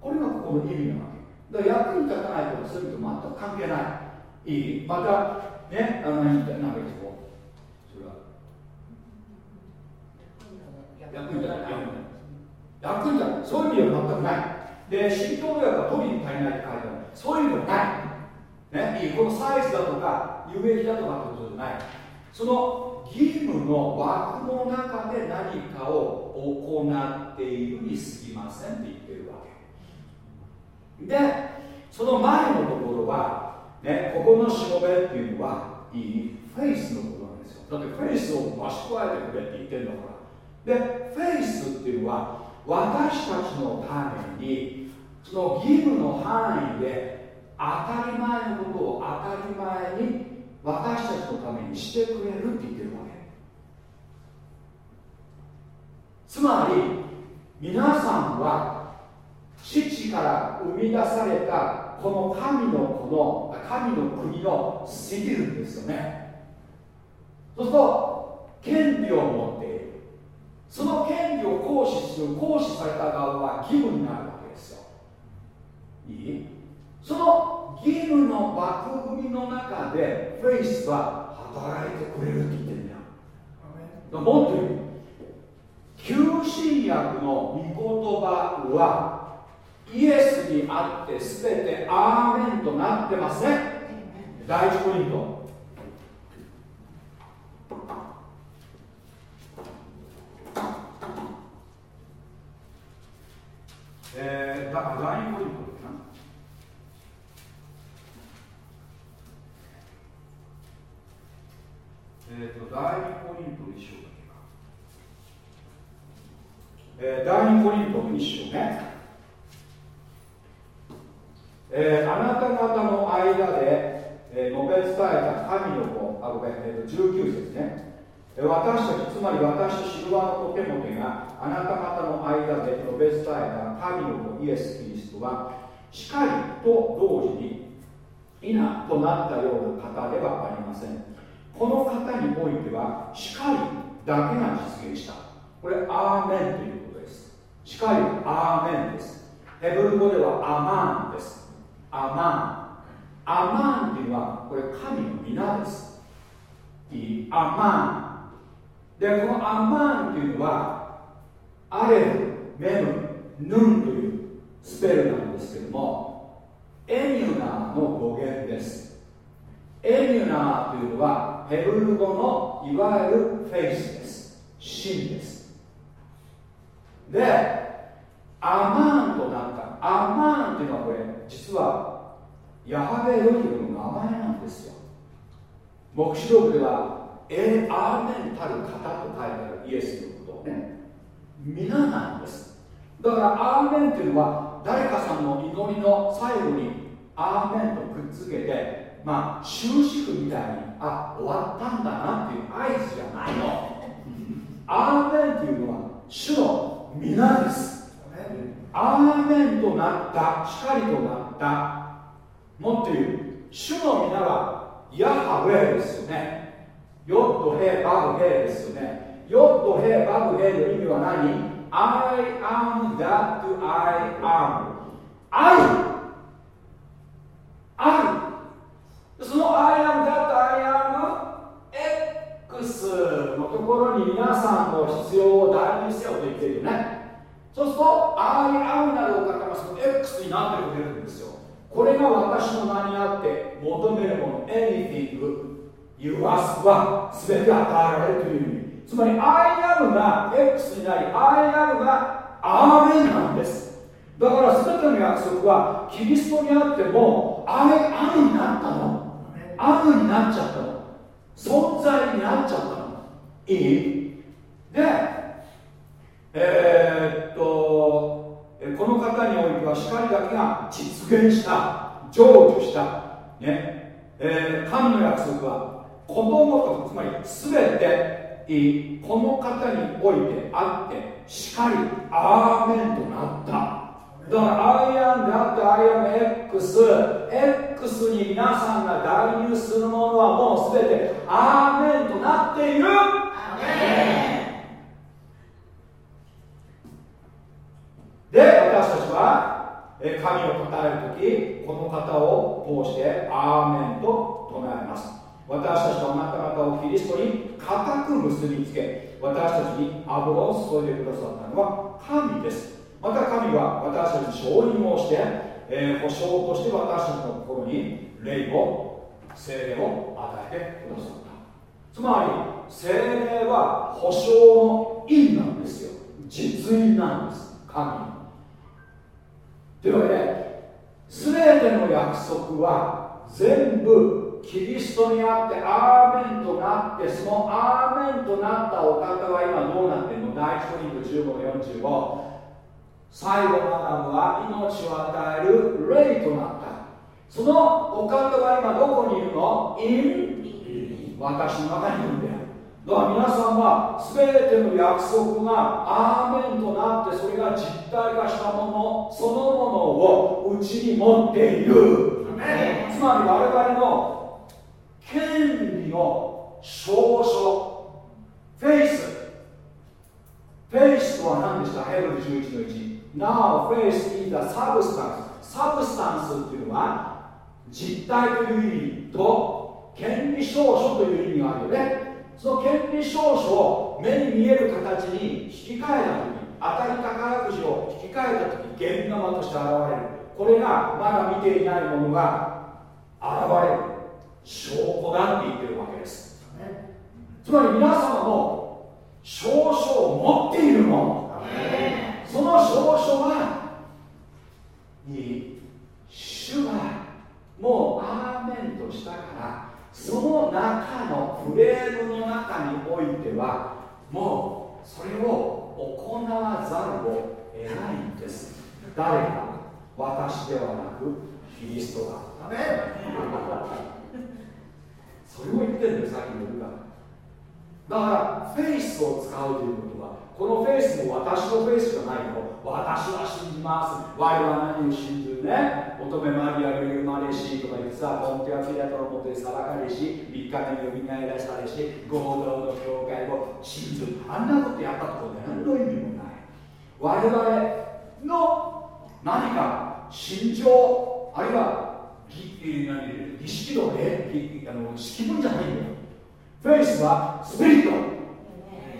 [SPEAKER 1] これがここの意味なわけ。だから役に立たないことすると全く関係ない。いい。またねあの何か言ってこうそれは。役に立たない。役に立たない。そういう意味は全くない。で信教では取りに足りないって書いてある。そういうのはない。ね、このサイズだとか有益だとかってことじゃない。その義務の枠の中で何かを行っているにすぎませんってでその前のところは、ね、ここのしもべっていうのはいいフェイスのことなんですよ。だってフェイスを増し加えてくれって言ってるんだから。でフェイスっていうのは私たちのためにその義務の範囲で当たり前のことを当たり前に私たちのためにしてくれるって言ってるわけ。つまり皆さんは父から生み出されたこの神の子の神の国のシティルですよね。そうすると権利を持っているその権利を行使する行使された側は義務になるわけですよ。いい？その義務の枠組みの中でフェイスは働いてくれるって言ってるんだよ。もっと言う。旧新約の御言葉はイエスにあって全てアーメンとなってますね第一ポイント。えー、第2ポイントえーと、第2コリントの1章だけか、えー、第2コリントの1章ね、えー、あなた方の間で、えー、述べ伝えた神の子あごめん、えー、と19節ね。私たちつまり私とシルワの子テモテがあなた方の間で述べ伝えた神の子イエス・キリストはしかりと同時に稲となったような方ではありません。この方においては光だけが実現した。これアーメンということです。光アーメンです。ヘブル語ではアマンです。アマン。アマンっていうのはこれ神の皆です。いいアマン。でこのアマンっていうのはアレルメムヌンというスペルなんですけどもエニュナーの語源です。エニュナーというのはヘブル語のいわゆるフェイスです。真です。でアマンとなった。アマンっていうのはこれ実はヤハベエロヒムの名前なんですよ。黙示録ではエアーメンたる方と書いてあるイエスのことをね皆なんです。だからアーメンっていうのは誰かさんの祈りの最後にアーメンとくっつけてまあ終止符みたいにあ終わったんだなっていう合図じゃないの。アーメンっていうのは主の皆です。アーメンとなった光となった。もっと言う主の皆はヤハウェですね。ヨッドヘバグヘですね。ヨッドヘバグヘの意味は何？I am that I am あるあるその I am that I am X のところに皆さんの必要を代入せよと言っているね。そうすると I am なるお方がその X になってくれるんですよ。これが私の名にあって求めるもの anything you ask は全て与えられるという意味。つまり I am が X になり I am がアーメンなんです。だから全ての約束はキリストにあっても I am になったの。アムになっちゃったの。存在になっちゃったの。いい？でえー、っとこの方においては光だけが実現した成就した。ね。えー、神の約束は子供とつまり全てこの方においてあってしかりアーメンとなった。だから I am that I am X X に皆さんが代入するものはもう全てアーメンとなっている。で私たちは神を称える時この方を通してアーメンと唱えます。私たちとあなた方をキリストに固く結びつけ私たちに油を注いでくださったのは神です。また神は私たちに承認をして、えー、保証として私たちの心に霊を精霊を与えてくださった。つまり精霊は保証の因なんですよ。実因なんです。神というわけで全ての約束は全部キリストにあってアーメンとなってそのアーメンとなったお方は今どうなってるの？第一コリント15の45最後のアダムは命を与える霊となった。そのお方は今どこにいるの？in 私の中にいるんだよだから皆さんは全ての約束がアーメンとなってそれが実体化したものそのものをうちに持っている。つまり我々の権利の証書フェイス。フェイスとは何でした？ヘブル11の1 Now faith is the substance substance っていうのは実体という意味と権利証書という意味があるよねその権利証書を目に見える形に引き換えた時当たり宝くじを引き換えた時現生として現れる。これがまだ見ていないものが現れる。証拠だって言ってるわけです、つまり皆様も証書を持っているもの、その証書はいい。主がもうアーメンとしたからその中のフレームの中においてはもうそれを行わざるを得ないんです。誰か私ではなくキリストがそれを言ってるんだよさっきのルカだからフェイスを使うということはこのフェイスも私のフェイスじゃないよ私は信じます。我は何を信じるね乙女マリアが生まれしとか言ってさポンテアピラトのもとで裁かれし3日目によみがえらされし公同の教会を信じる。あんなことやったところ何の意味もない。我々の何か心情あるいは儀式の礼あの式文じゃないんだよ。フェイスはスピリット。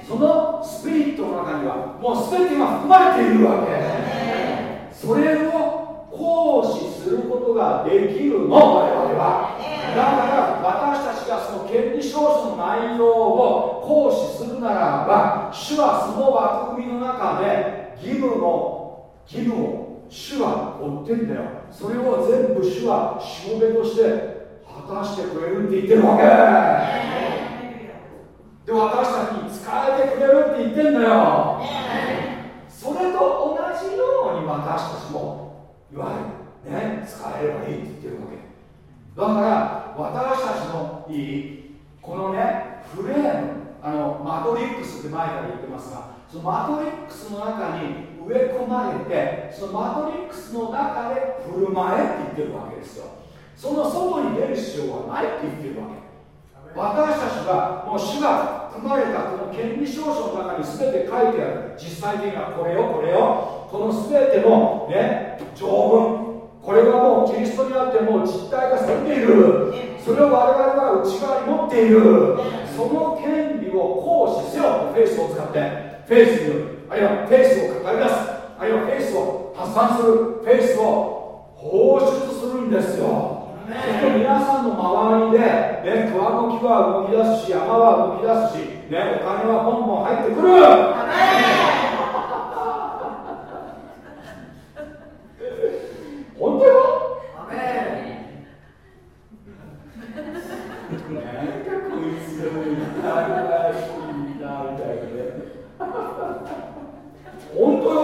[SPEAKER 1] そのスピリットの中にはもう全てが含まれているわけ。それを行使することができるの我々は。だから私たちがその権利証書の内容を行使するならば主はその枠組みの中で義務の義務を主は追ってんだよ。それを全部主はしもべとして果たしてくれるって言ってるわけ。で私たちに使えてくれるって言ってんだよ。それと同じように私たちもいわゆるね使えればいいって言ってるわけ。だから私たちのいいこのねフレームあのマトリックスって前から言ってますがそのマトリックスの中に植え込まれてそのマトリックスの中で振る舞えって言ってるわけですよ。その外に出る必要はないって言ってるわけ。もう主が組まれたこの権利証書の中に全て書いてある。実際的にはこれよこれよこの全てのね条文。これはもうキリストにあってもう実体化されている。それを我々は内側に持っている。その権利を行使せよ。フェイスを使って。フェイスによる。あるいはフェイスを語り出す。あるいはフェイスを発散する。フェイスを放出するんですよ。そして皆さんの周りで、ね、桑の木は動き出すし山は動き出すし、ね、お金はポンポン入ってくる。本当よアメなんかこいつがしいなみたいなね本当よ。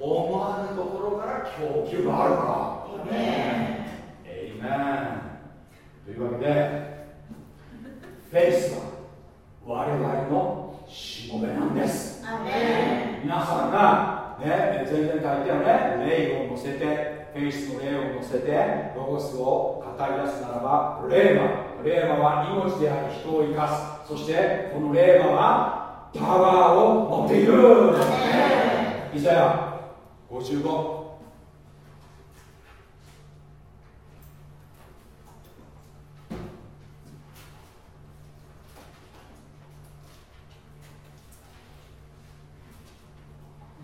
[SPEAKER 1] 思わぬところから供給があるか。らエイメンというわけでフェイスは我々のしもべなんです。皆さんがね全然書いてあるね霊を乗せてフェイスの霊を乗せてロゴスを語り出すならば霊魔。霊魔は命であり人を生かす。そしてこの霊魔はパワーを持っている。イザヤ55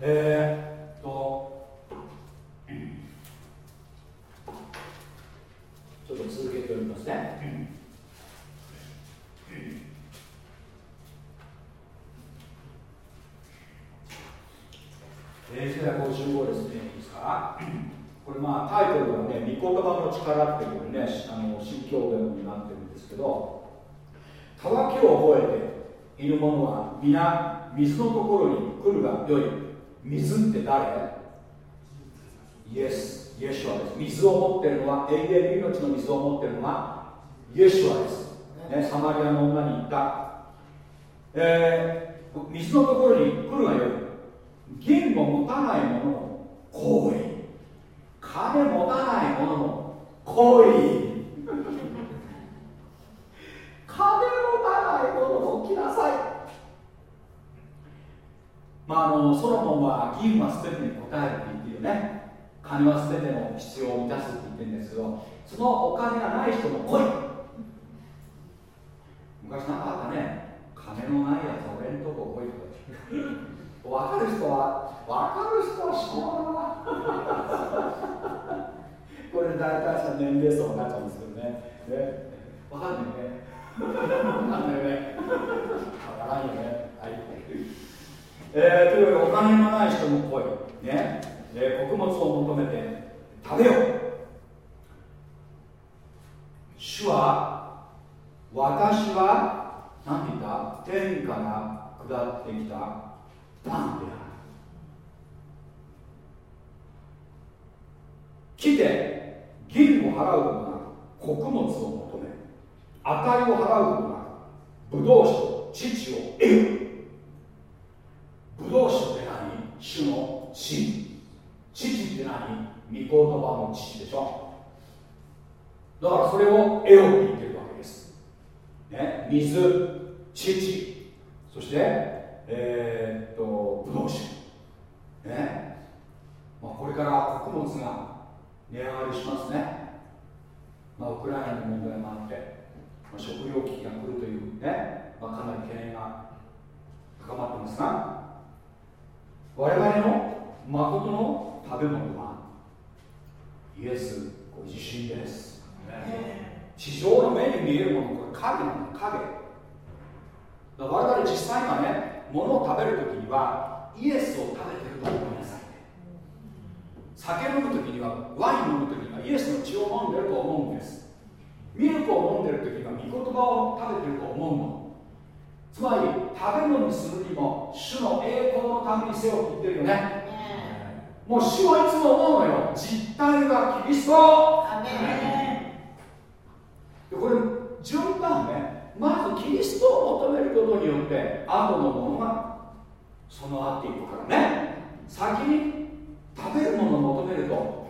[SPEAKER 1] えー、っとちょっと続けておりますねえー、それは55ですね、いいですか？これまあタイトルはね、御言葉の力っていうね、あの新教伝になってるんですけど、渇きを覚えている者は皆水のところに来るがよい。水って誰？イエス、イエシュアです。水を持ってるのは、永遠の命の水を持ってるのは、イエシュアです。ね、サマリアの女に言った。えー、水のところに来るがよい。銀も持たないものも行為金持たないものも行為 金持たないものも来なさいまああのソロモンは銀は全てに応えるって言ってるよね。金は全ての必要を満たすって言ってるんですけどそのお金がない人も来い昔なかったね金のないやつ俺んとこ来いとか分かる人は分かる人はしょうがない これ大体さ年齢層になっちゃうんですけどね。ね。分かんないね。分かんないよね。分からんよね。はい。えー、というわけでお金のない人も来い。ね。で穀物を求めて食べよ主は私は何て言った天から下ってきたパンである。来て銀を払うことなく穀物を求め値を払うことなくブドウ酒父を得る。ブドウ酒って何？主の死。父って何？御言葉の父でしょ。だからそれを得ようって言ってるわけです、ね、水父。そしてえー、っとブドウ酒ね、まあ、これから穀物が値上がりしますね、まあ、ウクライナの問題もあって、まあ、食料危機が来るというね、まあ、かなり懸念が高まってますが。我々の誠の食べ物はイエスご自身です、地上の目に見えるものこれ影なんだ影我々実際はねものを食べるときにはイエスを食べてると思いなさい酒飲むときにはワイン飲むときにはイエスの血を飲んでると思うんです。ミルクを飲んでるときには御言葉を食べてると思うの。つまり食べ物にするにも主の栄光のためにせよって言ってるよね。もう主はいつも思うのよ。実体はキリスト。これ順番ね。まずキリストを求めることによって後のものが備わっていくからね。先に食べるものを求めると。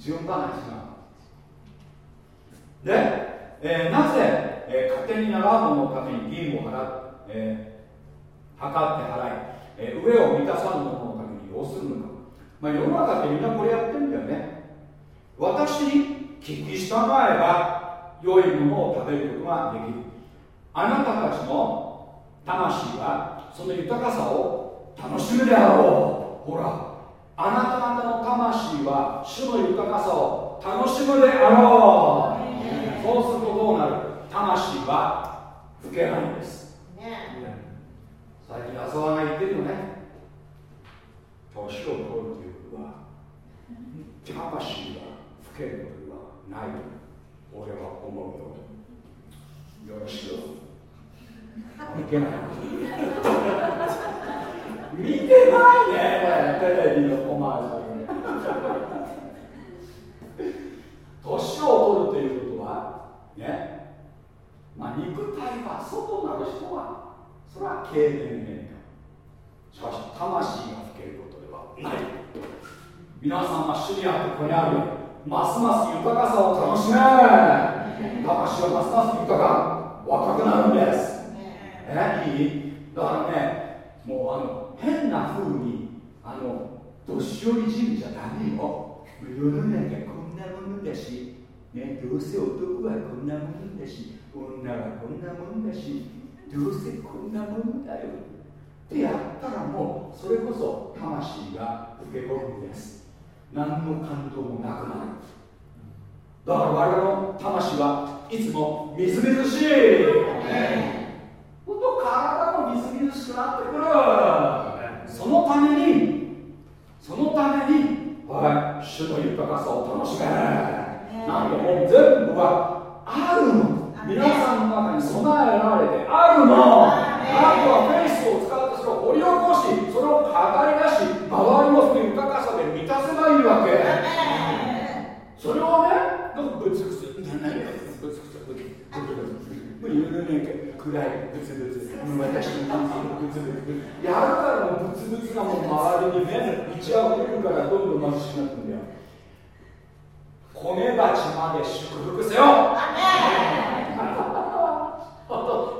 [SPEAKER 1] 10 順番が違う。で、えー、なぜ、えー、勝手に習う者のために義務を払っ、えー、測って払い、えー、上を満たさぬ者のために要するのか、まあ、世の中ってみんなこれやってるんだよね。私に聞き従えば良いものを食べることができる。あなたたちの魂はその豊かさを楽しむであろう。ほらあなた方の魂は主の豊かさを楽しむであろう。そうするとどうなる？魂は老けないんです。最近浅輪が言ってるよね。年を取るということは魂は老けることはないと俺は思うよ。よろしくいけない。見てないねテレビのコマーシャル年を取るということはねまあ肉体は外なる人はそれは経年変化。しかし魂が老けることではない。皆さんは主にあってここにある。ますます豊かさを楽しめ。魂はますます豊か若くなるんです。えいい？だからねもうあの変な風にあの年寄り神社ダメよ。世の中こんなものだし、ね、どうせ男はこんなものだし女はこんなものだしどうせこんなものだよ。ってやったらもうそれこそ魂が受け込むんです。何の感動もなくなる。だから我々の魂はいつもみずみずし。い、ほんと体もみずみずしくなってくる。そのためにそのために、はい、主の豊かさを楽しめ。なんでもう全部はあるの皆さんの中に備えられてあるの。あとはフェイスを使ってそれを掘り起こしそれを語り出し周りもその豊かさで満たせばいいわけ。それをねなんかぶつくすぶつくすぶつくすもう夜ね暗いブツブツ私のブツブツやるからもうブツブツがもう周りにね満ち溢れるからどんどん貧しくなってんだよ。米鉢まで祝福せよ。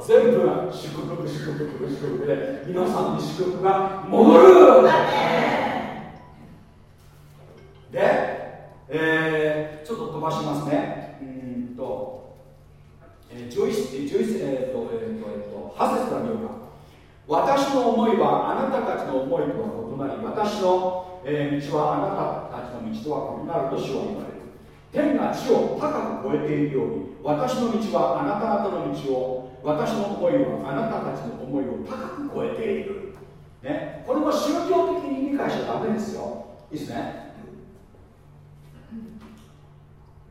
[SPEAKER 1] 全部が祝福祝福祝福で皆さんに祝福が戻る。で、えー、ちょっと飛ばしますね。うんと、えー、ジョイス、ジョイス、えーとえーとえーと、ハセスから見ようか。私の思いはあなたたちの思いとは異なり私の、えー、道はあなたたちの道とは異なると主は言われる。天が地を高く超えているように私の道はあなた方の道を私の思いはあなたたちの思いを高く超えている、ね、これも宗教的に理解しちゃダメですよ。いいですね。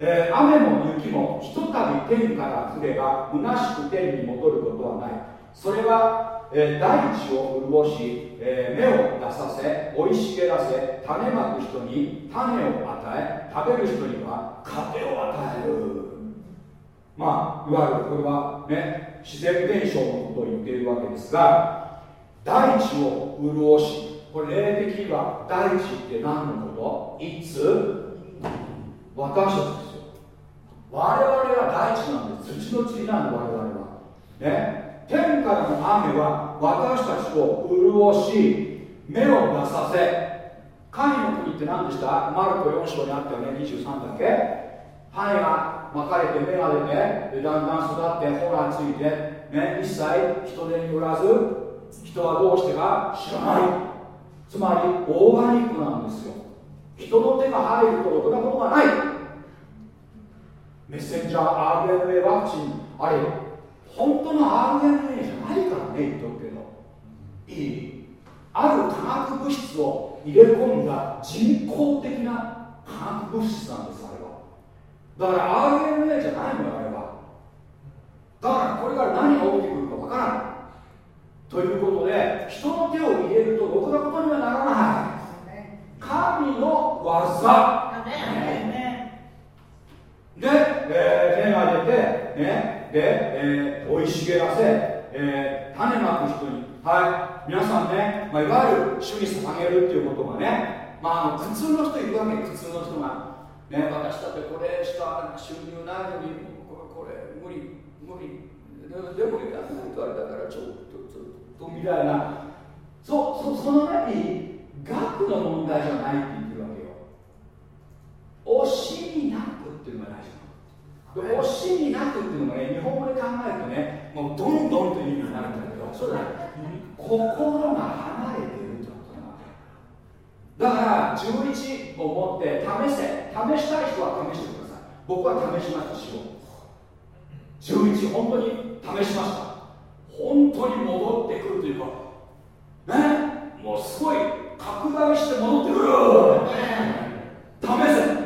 [SPEAKER 1] えー、雨も雪もひとたび天から降れば虚しく天に戻ることはない。それは、えー、大地を潤し、えー、芽を出させ生い茂らせ種まく人に種を与え食べる人には糧を与える。まあいわゆるこれはね自然現象のことを言っているわけですが大地を潤しこれ霊的には大地って何のこと？いつ？私たちですよ。我々は大地なんで土の地なんで我々は。ね。天からの雨は私たちを潤し芽を出させ神の国って何でした？マルコ4章にあったよね23だけ？種がまかれて芽が出てでだんだん育って穂がついて、ね、一切人手によらず人はどうしてか知らない。つまりオーガニックなんですよ。人の手が入るとろくなことがない。メッセンジャー RNA ワクチン。あれ本当の RNA じゃないからね言っとくけどいい。ある化学物質を入れ込んだ人工的な化学物質なんです。だから RNA じゃないのよあれは。だからこれから何が起きてくるかわからない。ということで人の手を入れるとろくなことにはならない。神の技。で、えー、手が出て、ね、で、えー、生い茂らせ、えー、種まく人に、はい、皆さんね、まあ、いわゆる主に捧げるっていうことがね、まあ、あの苦痛の人いるわけ苦痛の人がね、私だってこれしか収入ないのにこれ無理無理でもやらないとあれだからちょっとちょっとみたいなそそその前に額の問題じゃないって言ってるわけよ。惜しみなくっていうのが大事なの惜しみなくっていうのがね日本語で考えるとねもうどんどんという意味になるんだけどそれね。心が離れてるってことなわけだから11を持って試せ試したい人は試してください。僕は試しましたしを11本当に試しました。本当に戻ってくるというかねもうすごい拡大して戻ってくる。試せ。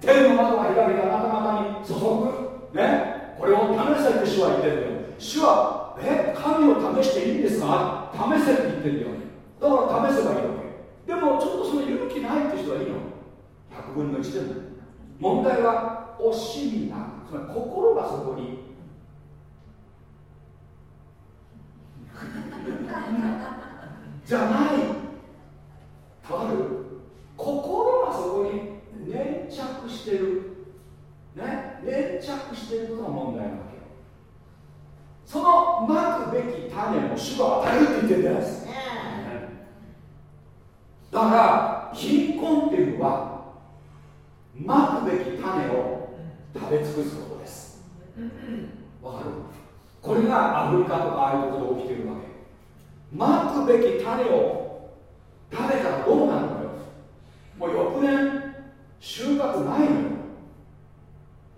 [SPEAKER 1] 天の窓が開けたあなた方に注ぐ。ねこれを試せって主は言ってるんだよ。主はえ神を試していいんですか？試せって言ってるんだよだから試せばいいわけでもちょっとその勇気ないって人はいいの。100分の1でも問題は惜しみなつまり心がそこに。じゃない。わかる。心がそこに粘着してる。ね？粘着してることが問題なわけそのまくべき種も主が与えるって言ってるんですだから貧困っていうのはまくべき種を食べ尽くすことです。わかる？これがアフリカとかああいうころで起きてるわけ。まくべき種を食べたらどうなるのよ？もう翌年収穫ないのよ。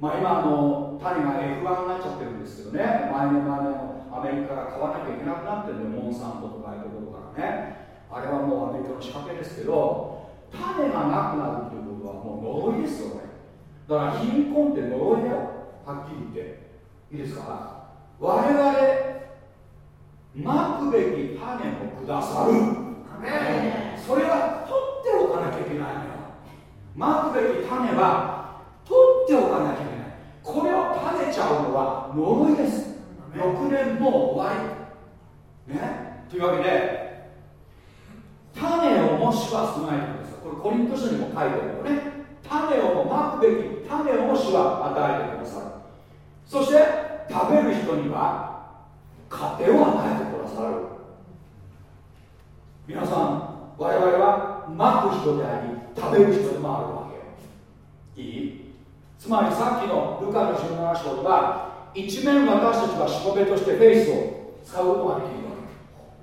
[SPEAKER 1] まあ今あの種が F1 になっちゃってるんですけどね。前年前年アメリカから買わなきゃいけなくなってるのよ。モンサントとかああいうところからね。あれはもうアメリカの仕掛けですけど種がなくなるということはもう呪いですよこれだから貧困って呪いだよ。はっきり言って。いいですか？我々まくべき種をくださる。それは取っておかなきゃいけないのよ。まくべき種は取っておかなきゃいけない。これを食べちゃうのは呪いです。6年もう終わり。ね？というわけで種をもしは備えてください。これコリント書にも書いてあるよね。種をまくべき種をも主は与えてくださるそして食べる人には糧を与えてくださる。皆さん我々はまく人であり食べる人でもあるわけ。いい？つまりさっきのルカの17章では一面私たちはしもべとしてフェイスを使うことができる。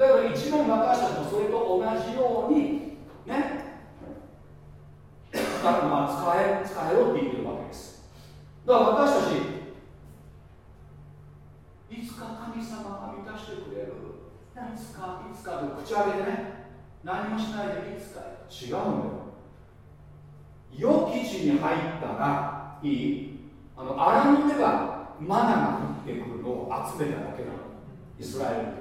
[SPEAKER 1] だから一面私たちもそれと同じようにねまあ、使え使えろって言ってるわけです。だから私たちいつか神様が満たしてくれる。いつかいつかと口上げでね。何もしないでいつか違うのよ。良き地に入ったらいい。あの荒野ではマナが降ってくるのを集めただけなの。イスラエルで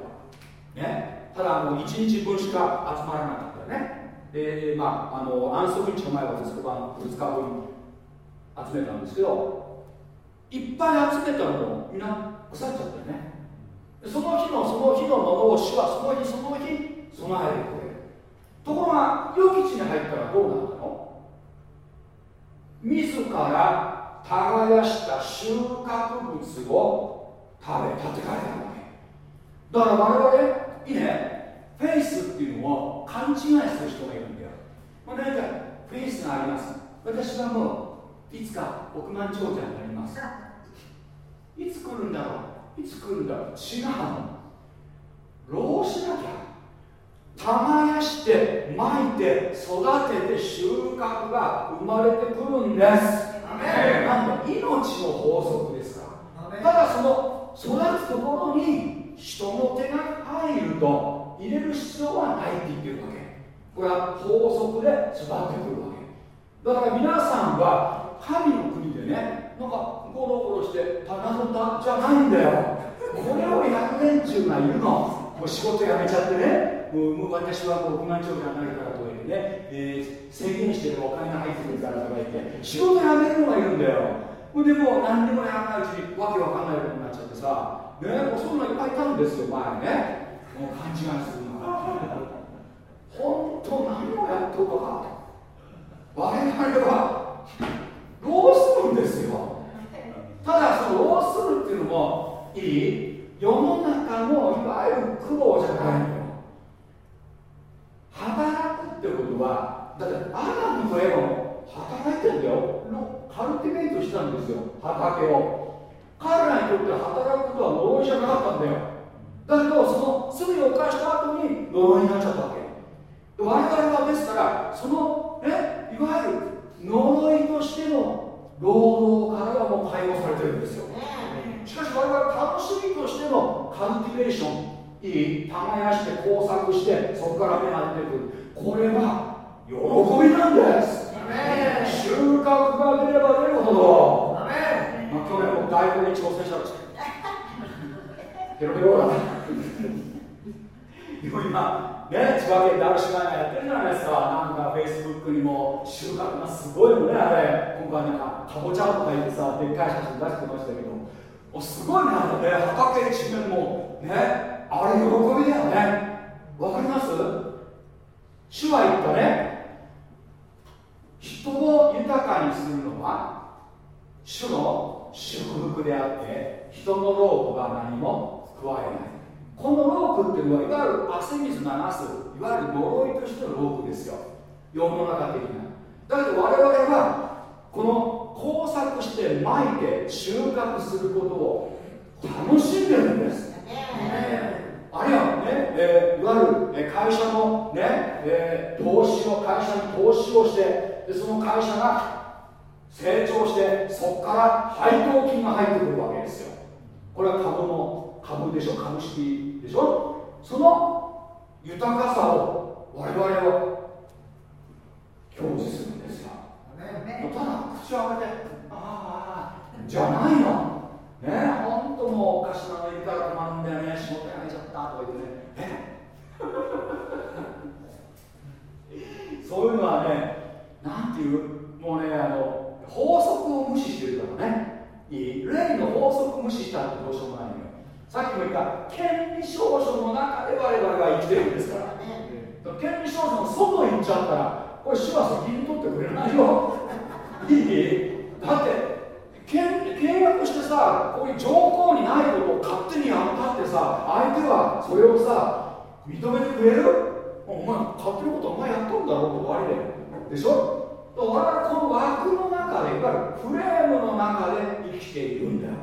[SPEAKER 1] ね。ただあの1日分しか集まらなかったよね。で、まあ、あの安息日の前は2日間2日分集めたんですけどいっぱい集めたのもみんな腐っちゃったよね。その日のその日のものを主はその日その日備えてくれる。ところが良き地に入ったらどうなったの？自ら耕した収穫物を食べたって書いてあるわけ。だから我々いいねフェイスっていうのを勘違いする人がいるんだよ。まあ、何かフェイスがあります。私はもういつか億万長者になります。いつ来るんだろう？いつ来るんだろう？違うの。労しなきゃ。耕してまいて育てて収穫が生まれてくるんです。なんで命の法則ですから。ただその育つところに人の手が入ると入れる必要はないって言ってるわけ。これは法則で育ってくるわけ。だから皆さんは神の国でねなんかゴロゴロしてただのたじゃないんだよ。これを100年中がいるの。もう仕事辞めちゃってねもう私はもう億万長者になるからと言ってね、えー、制限してるお金が入ってくるからとか言って仕事辞めるのがいるんだよ。でも何にもやらないうちにわけわかんないことになっちゃってさねもうそんないっぱいいたんですよ前ね。もう勘違いするのは本当何をやっとるか。我々はどうするんですよ。ただそのどうするっていうのもいい。世の中のいわゆる苦労じゃないのよ。働くってことはだってアダムとエロン働いてんだよ。カルティベートしたんですよ。畑を。彼らにとって働くことは呪いじゃなかったんだよ。だけどその罪を犯した後に呪いになっちゃったわけ。我々はですからそのねいわゆる呪いとしての労働からはもう解放されてるんですよ。しかし我々は楽しみとしてのカルティベーション。いい耕して工作してそこから芽が出てくる。これは喜びなんです。収穫が出れば出るほど、まあ、去年も外交に挑戦したんですけどペロペロだ今ね千葉県ダルシマがやってるじゃないですかなんかフェイスブックにも収穫がすごいのねあれ今回なんかかぼちゃとか言ってさでっかい写真出してましたけどおすごいねあれね畑一面もねあれ喜びだよね。わかります？主は言ったね。人を豊かにするのは主の祝福であって人の労苦が何も加えない。この労苦っていうのはいわゆる汗水流すいわゆる呪いとしての労苦ですよ。世の中的な。だけど我々はこの工作してまいて収穫することを楽しんでるんです、あるいはね、えー、いわゆる会社のね、えー、投資を会社に投資をしてでその会社が成長してそこから配当金が入ってくるわけですよ。これは株の株でしょ？株式でしょ？その豊かさを我々は享受するんですよ。ただ口を開けてああじゃないの。ね。本当もうおかしなのいるから困るんだよね仕事辞めちゃったとか言ってね。え？そういうのはねなんていう？もうねあの法則を無視してるからね。いい例の法則無視したってどうしようもないのよ。さっきも言った権利証書の中で我々は生きてるんですから、権利証書の外行っちゃったらこれ主は責任取ってくれないよ。いい？だって契約してさこういう条項にないことを勝手にやったってさ相手はそれをさ認めてくれる？お前勝手なことお前やったんだろうと終わりででしょ？我々この枠の中でいわゆるフレームの中で生きているんだ。よ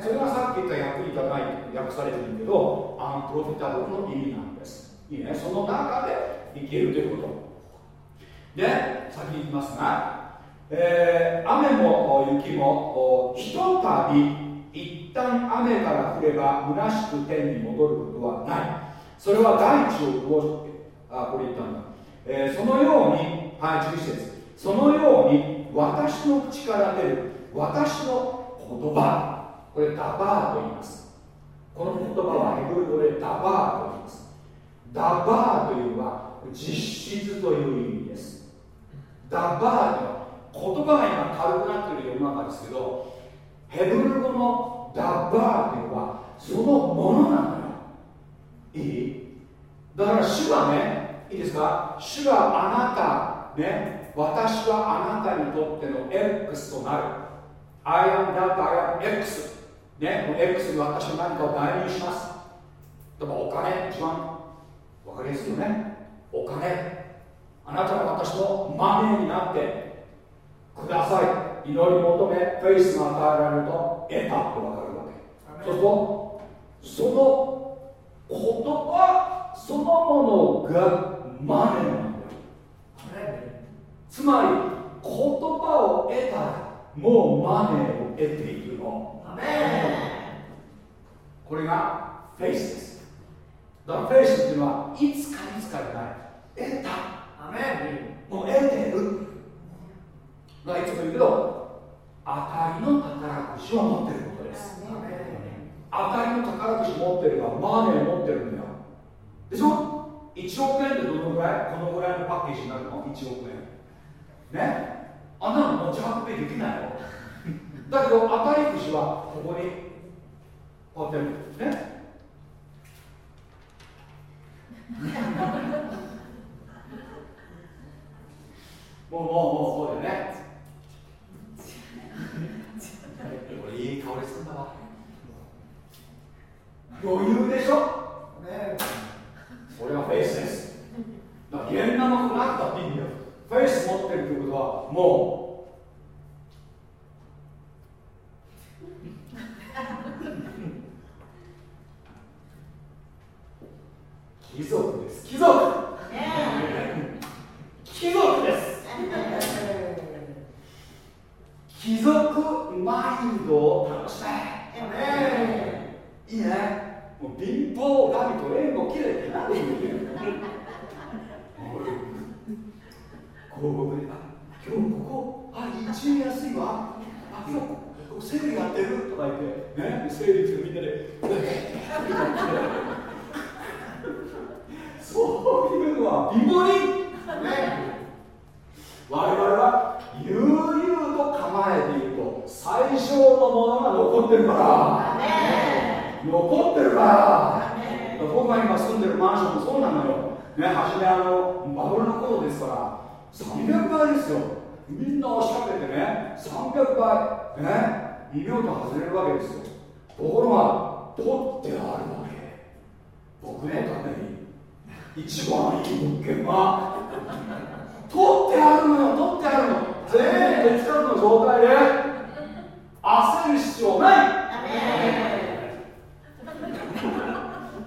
[SPEAKER 1] それがさっき言った役に立たない訳されてるけどアンプロフィタブルの意味なんです。いいね？その中で生きるということ。で先に行きますがえー、雨も雪もひとたび一旦雨から降れば虚しく天に戻ることはない。それは大地を潤あこれ言ったんだ、えー、そのようにはい11節そのように私の口から出る私の言葉。これダバーと言います。この言葉はヘブル語でダバーと言います。ダバーというのは実質という意味です。ダバーというのは言葉が今軽くなっている世の中ですけどヘブル語のダバーというのはそのものなのよ。いい？だから主はねいいですか？主はあなたね私はあなたにとっての X となる。I am that I am X ねこの X に私の何かを代入します。でもお金一番。分かりやすいよね。お金。あなたが私のマネーになってください。祈り求めフェイスが与えられると得たって分かるわけ。そうするとその言葉そのものがマネーつまり言葉を得たらもうマネーを得ているの。これがフェイスですだからフェイスっていうのはいつかいつかじゃない得た。もう得てる。まあ、いつも言うけど当たりの宝くじを持ってることです。当たりの宝くじ持ってるはマネー持ってるんだよ。でしょ？1億円ってどのぐらいこのぐらいのパッケージになるの？1億円ね。あんなの持ち運びできないよ。だけど当たりくじはここにこうやってね。もうもうもうそうだよね。これいい香りするんだわ。余裕でしょ。ね。それがフェイスです。だから現生のくなったっていいんだよフェイス持ってるということはもう貴族です。貴族、貴族です。貴族。マインドいいね。もう貧乏神と縁を切れって何言うのこう今日ここあ一円安いわ。あ今日セールやってる。とか言ってね。セールしてみんなで そういうのは美盛りね。我々は悠々と構えていると最小のものが残ってるから。残ってるから。僕が今住んでるマンションもそうなのよ。ね初めあのバブルの頃ですから300倍ですよ。みんな押しかけてね300倍ね異名と外れるわけですよ。ところが取ってあるわけ。僕ねために一番いい物件は。取ってあるのよ取ってあるの。全員手つかずの状態で焦る必要ない。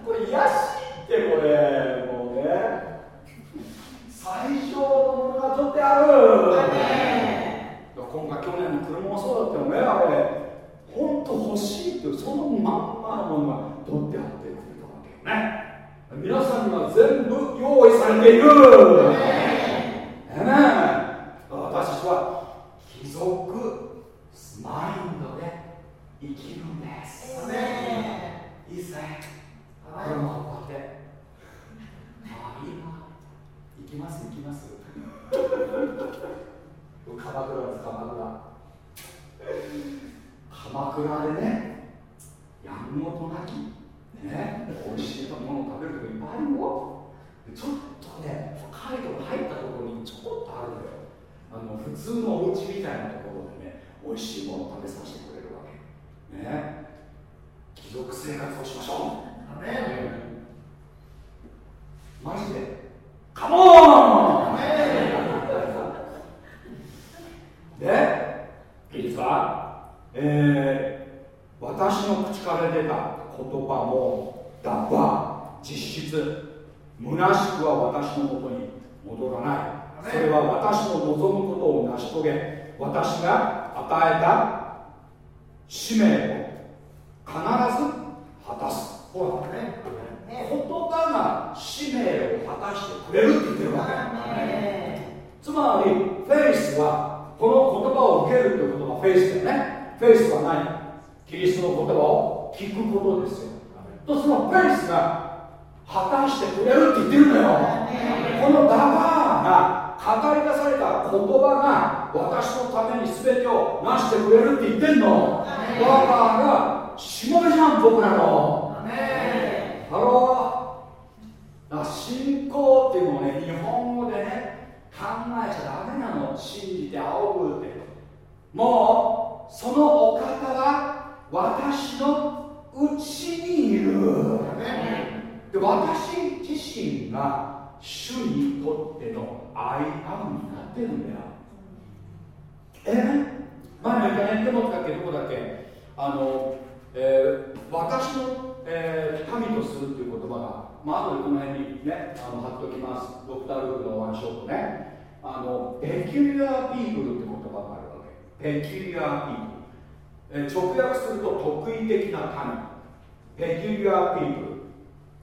[SPEAKER 1] これ癒しってこれもうね最小のものが取ってある今回去年の車もそうだったよねあれ本当欲しいっていうそのまんまのものが取ってあってくれたわけよね。皆さんには全部用意されている。私たちは貴族マインドで生きるんです。いいですねこれもこうやってああいいな行きます行きます。鎌倉です鎌倉。鎌倉でねやんごとなきね美味しいものを食べるとこいっぱいあるよ。ちょっとね北海道入ったところにちょこっとあるのよ。あの普通のお家みたいなところでね美味しいものを食べさせてくれるわけ。ね。貴族生活をしましょう、ね、マジで。カモンでいいですか？えー、私の口から出た言葉もだば実質虚しくは私のもとに戻らない。それは私の望むことを成し遂げ私が与えた使命を必ず果たす。ほらね言葉が使命を果たしてくれるって言ってるわけ。つまりフェイスはこの言葉を受けるということが faith だよね。 Faith は何？キリストの言葉を聞くことですよ。とそのフェイスが果たしてくれるって言ってるのよ。このダバーが語り出された言葉が私のために全てを成してくれるって言ってんの。ダバーがしもべじゃん僕らのハロー信仰っていうのをね日本語でね考えちゃダメなの。信じて仰ぐってもうそのお方は私のうちにいる。で私自身が主にとっての I am になってるんだよえ、前も言ったね、手元だっけ、どこだっけ、あの、えー、私の、えー、神とするっていう言葉が、まあ後でこの辺にね、あの貼っときます、ドクター・ルークのワンショットね、あの、ペキュリアー・ピープルって言葉があるわけ、ペキュリアー・ピープル、えー、直訳すると特異的な神、ペキュリアー・ピープ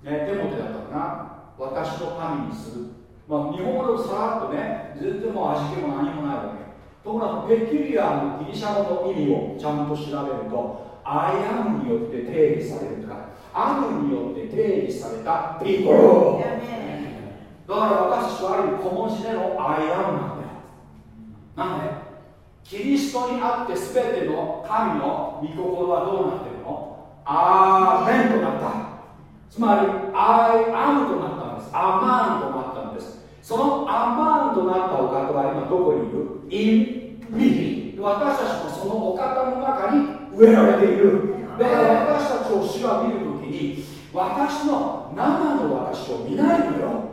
[SPEAKER 1] ル、ね、手元だったかな、私の神にする、まあ、日本語でさらっとね、全然もう味気も何もないわけ。ところが peculiar のギリシャ語の意味をちゃんと調べると I am によって定義されるとか am によって定義された people だから私たちはある意味小文字での I am なんだよ。なんで？キリストにあって全ての神の御心はどうなってるの？アーメンとなった。つまりアイアムとなったんです。アマンとなったんです。そのアマンとなったお方は今どこにいる？in me 私たちもそのお方の中に植えられている。だから私たちを主が見るときに私の生の私を見ないのよ。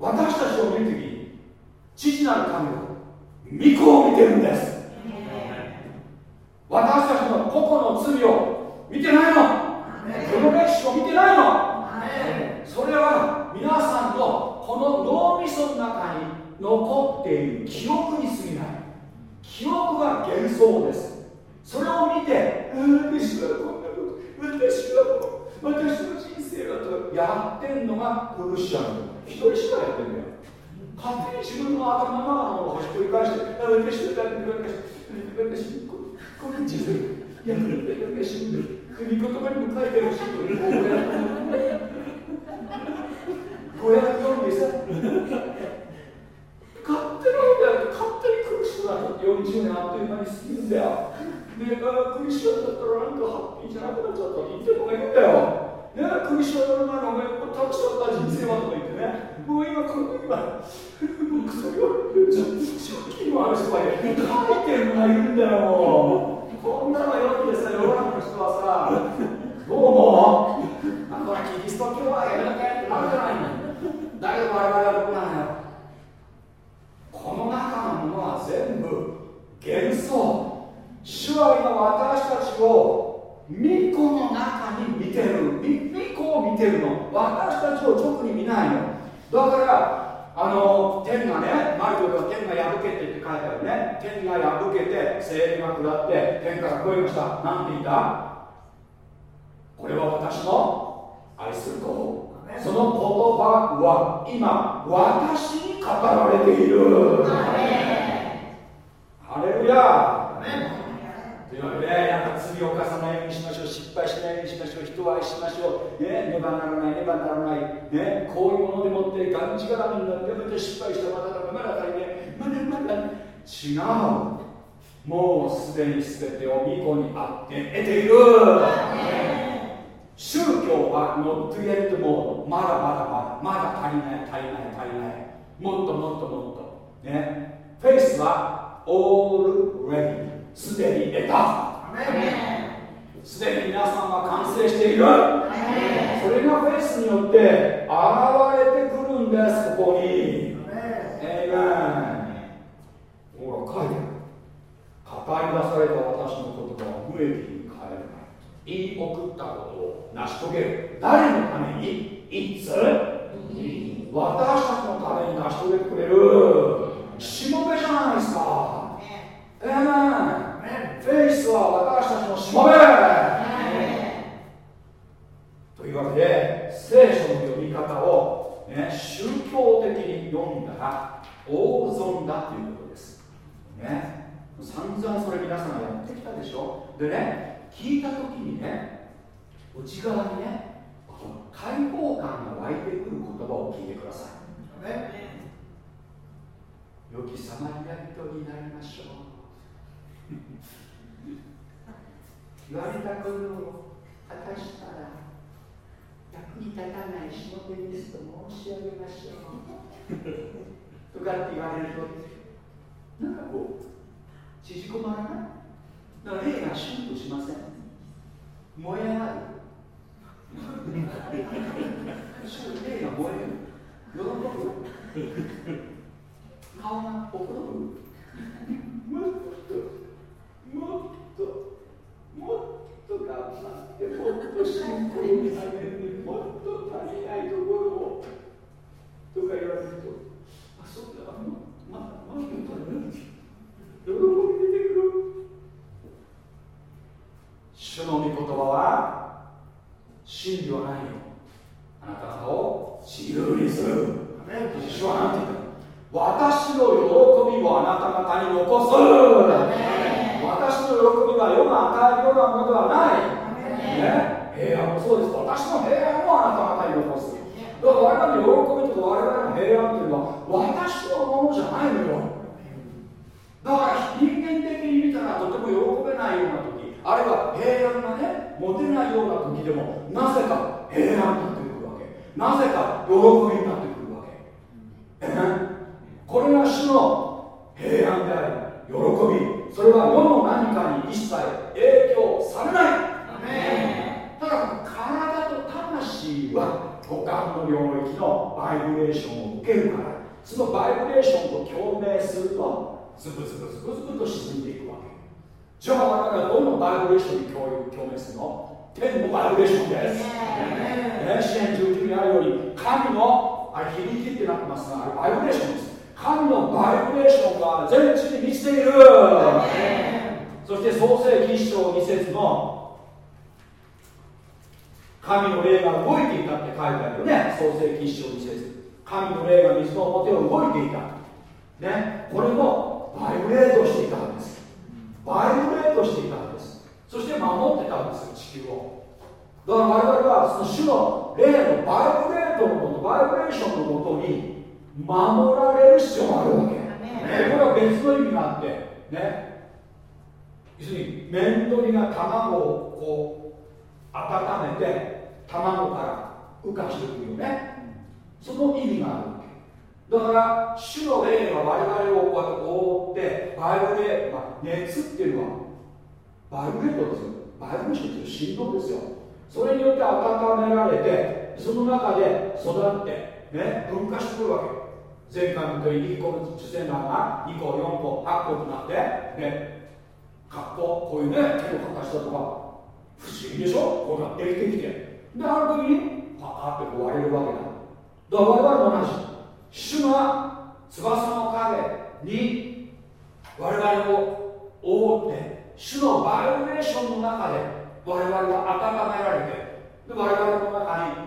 [SPEAKER 1] 私たちを見るときに父なる神の御子を見てるんです。私たちの個々の罪を見てないの。この歴史を見てないの。それは皆さんのこの脳みその中に残っている記憶に過ぎない。記憶は幻想です。それを見て私はこんなこと私は私の人生はとやってんのがクルシャン。一人しかやってんだよ。勝手に自分の頭の中のをひっくり返して私はだって私この地図やめて私国言葉にも書いてるし504でさ勝手なことやって勝手に苦しくなる。40年あっという間に過ぎるんだよ。で苦しくなったらなんかハッピーじゃなくなっちゃったら言ってるのがいるんだよ。ね、苦しみの前のお前楽しかった人生はとか言ってね。もう今この時は僕それを借金もある人がいる書いてるのがいるんだよこんなのよきでさ世の中の人はさどうもあこれキリスト教はやめなきゃってなるじゃないのだけど我々はどうなのよこの中のものは全部幻想。主は今私たちを巫女の中に見てる。巫女を見てるの。私たちを直に見ないの。だからあの天がねマリコでは天が破けてって書いてあるね。天が破けて精霊が下って天から声がした。なんて言ったこれは私の愛する子。その言葉は今私に語られている。ハレルヤ。というわけでなんか罪を犯さないようにしましょう失敗しないようにしましょう人を愛しましょうねねばならないねばならないねこういうものでもってがんじがらめになってまた失敗してまだまだ足りねまだまだ違う。もうすでに全てを巫女にあって得ている宗教はノットゲットモードまだまだまだまだ足りない足りない足りない。もっともっともっと。ね。フェイスはオールレディすでに得た。すでに皆さんは完成している。それがフェイスによって現れてくるんですここに。えいめほら書い。てある語り出された私の言葉は無益言い送ったことを成し遂げる。誰のために？いつ？私たちのために成し遂げてくれる。しもべじゃないですか。えーフェイスは私たちのしもべ。というわけで聖書の読み方を、ね、宗教的に読んだら大損だということです、ね、散々それ皆さんがやってきたでしょ。でね聞いた時にね内側にね解放感が湧いてくる言葉を聞いてください、ね、良きサマリア人になりましょう。言われたことを果たしたら役に立たない仕事ですと申し上げましょう。とかって言われるとなんかこう縮こまらない？だから霊がシュンとしません燃え上がる霊が燃える喜ぶ顔がほころぶもっともっともっと頑張ってもっと信仰にされるもっと足りないところをとか言われるとあそうだあのまだまだ足りない喜び出てくる主の御言葉は真理はないよ。あなた方を自由にする。主は何て言った私の喜びをあなた方に残す。私の喜びは世が与えるようなものではない、ね、平安もそうです。私の平安もあなた方に残す。だから我々の喜びとか我々の平安というのは私のものじゃないのよ。だから人間的に見たらとても喜べないような時あるいは平安がね持てないような時でもなぜか平安になってくるわけ。なぜか喜びになってくるわけ。これが主の平安であり喜び。それは世の何かに一切影響されない。ただ体と魂は五感の領域のバイブレーションを受けるから。そのバイブレーションと共鳴するとズブズブズブズブと沈んでいくわけじゃあ我々はどのバイブレーションに共共鳴するの？天のバイブレーションです。支援19にあるように神のあれ響きってなってますがあれバイブレーションです。神のバイブレーションが全地に満ちている。そして創世記一章二節の神の霊が動いていたって書いてあるよね。創世記一章二節神の霊が水の表を動いていた。ね。これもバイブレートしていたんですバイブレートしていたんです。そして守ってたんですよ地球を。だから我々はその主の霊のバイブレートのもとバイブレーションのもとに守られる必要があるわけ、ね、これは別の意味があってね。要するに面取りが卵をこう温めて卵から羽化してくるよね。その意味があるだから主の霊が我々をこうやって覆ってバイブレー、まあ、熱っていうのはバイブレートですよ。バイブレーションっていう振動ですよ。それによって温められてその中で育ってね分化してくるわけ。前回の時にこの受精卵が2個4個8個となってね格好こういうね手の形だとか不思議でしょ？こうなってきてきて。である時にパカってこう割れるわけだ。だから我々も同じ。主が翼の影に我々を覆って主のバイオレーションの中で我々が温められてで我々の中に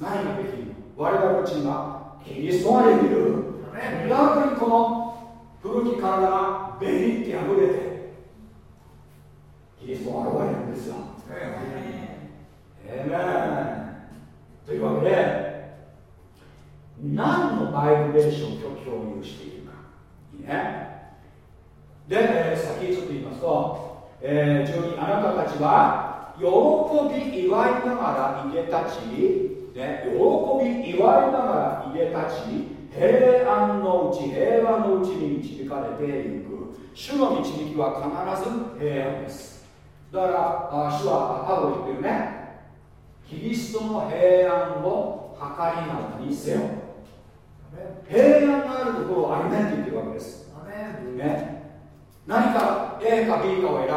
[SPEAKER 1] 何ができるの我々のうちにはキリストができる逆にこの古き体がベリって破れてキリストが現れるんですよえめというわけで何のバイブレーションを共有しているか。いいね。で、えー、先ちょっと言いますと、えー、12あなたたちは喜び祝いながらいでたち。ね、喜び祝いながらいでたち。平安のうち平和のうちに導かれていく。主の導きは必ず平安です。だからあ主はパウロ言ってるね。キリストの平安を図りなどにせよ。平安があるところを歩めって言ってるわけです、ね、何か A か B かを選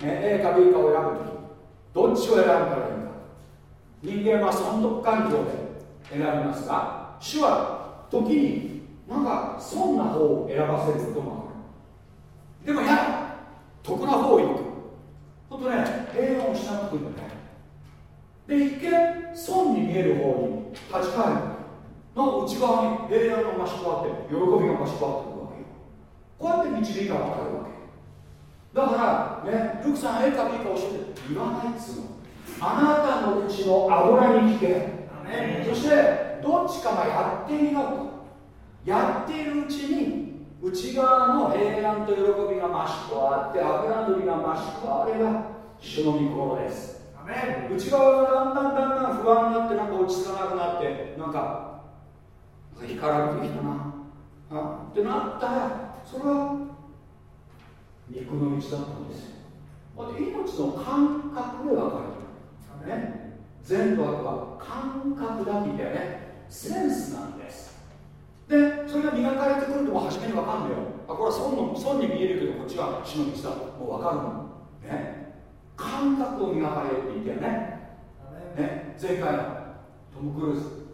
[SPEAKER 1] ぶ、ね、A か B かを選ぶときどっちを選ぶからいい人間は損得感情で選びますが主は時になんか損な方を選ばせることもある。でもや得な方を行く。ほんとね平安を失ってくるんだね。で一見損に見える方に立ち返るなんか内側に平安が増し加わって喜びが増し加わってくるわけよこうやって導きが分かるわけだからねルクさん A か B か教えて言わないっつうのあなたのうちの油に聞けそしてどっちかがやっているとやっているうちに内側の平安と喜びが増し加わって油のりが増し加われば主の御心です内側がだんだんだんだん不安になってなんか落ち着かなくなってなんか干からびてきたなあってなったらそれは肉の道だったんですよ。だって命の感覚で分かる。ね善と悪は感覚だって言ったよね。センスなんです。でそれが磨かれてくるとも初めに分かるんだよ。あこれは損の損に見えるけどこっちは死の道だもう分かるのね。感覚を磨かれるって言ったよね。ね。前回のトム・クルーズ。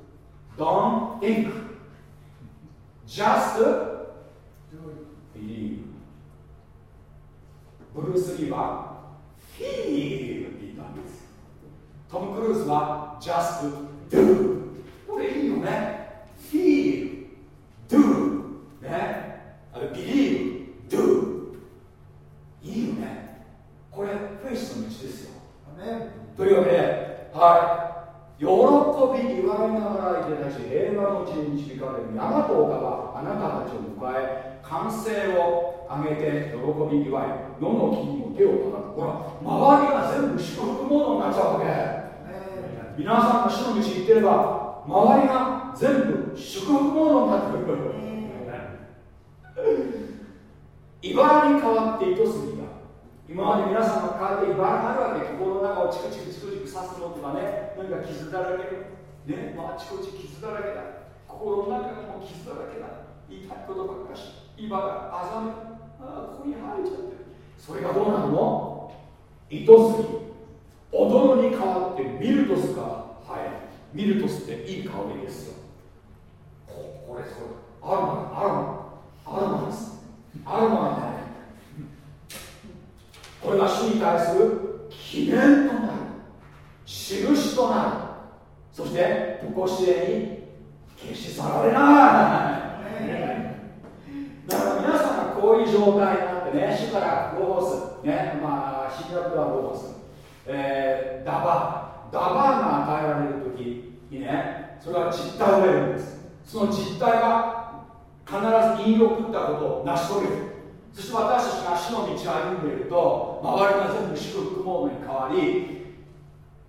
[SPEAKER 1] Don't think just believe. ブルース・リーは Feel って言ったんです。トム・クルーズは just do. これいいよね。feel do. ね。believe. Do. いいよね。これフェイスの道ですよ。というわけではい喜び祝いながらいてたし平和のうちに導かれる山と丘はあなたたちを迎え歓声を上げて喜び祝い野の木にも手を叩くほら周りが全部祝福モードになっちゃうわけ皆さんが主の道行ってれば周りが全部祝福モードになってくる茨に変わって糸杉今まで皆さんが変わって茨があるわけ心の中をチクチクチクチク刺すのとかね何か傷だらけねまあちこち傷だらけだ。心の中がもう傷だらけだ。言いことばっかし茨があざめああここに入っちゃってる。それがどうなるの？糸杉踊るに変わってミルトスがはいミルトスっていい香りですよ。これそれアロマアロマアロマですアロマがねこれが主に対する記念となる印となるそして常しえに消し去られないだから皆さんがこういう状態になってね主からロゴスねまあ新約ではロゴス、えー、ダバーダバーが与えられる時にねそれは実体を得るんですその実体が必ず陰を食ったことを成し遂げるそして私たちが死の道を歩んでいると周りが全部祝福モードに変わり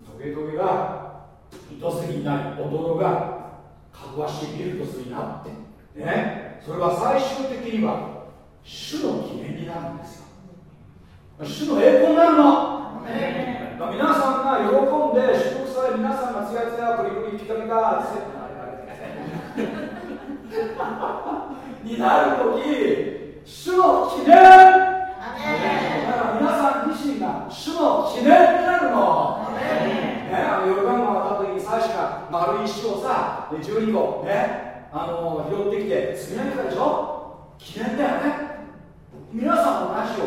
[SPEAKER 1] トゲトゲが糸杉になり踊がかぐわしいビルドスになってねそれは最終的には主の記念になるんですよ。主の栄光になるの。皆さんが喜んで祝福され皆さんがつやつやプリプリピカピカになるとき主の記念。だから皆さん自身が主の記念になるの。ね、あのヨルダン川渡った時に最初が丸い石をさ12個ねあの拾ってきて積み上げたでしょ記念だよね。皆さんも同じよ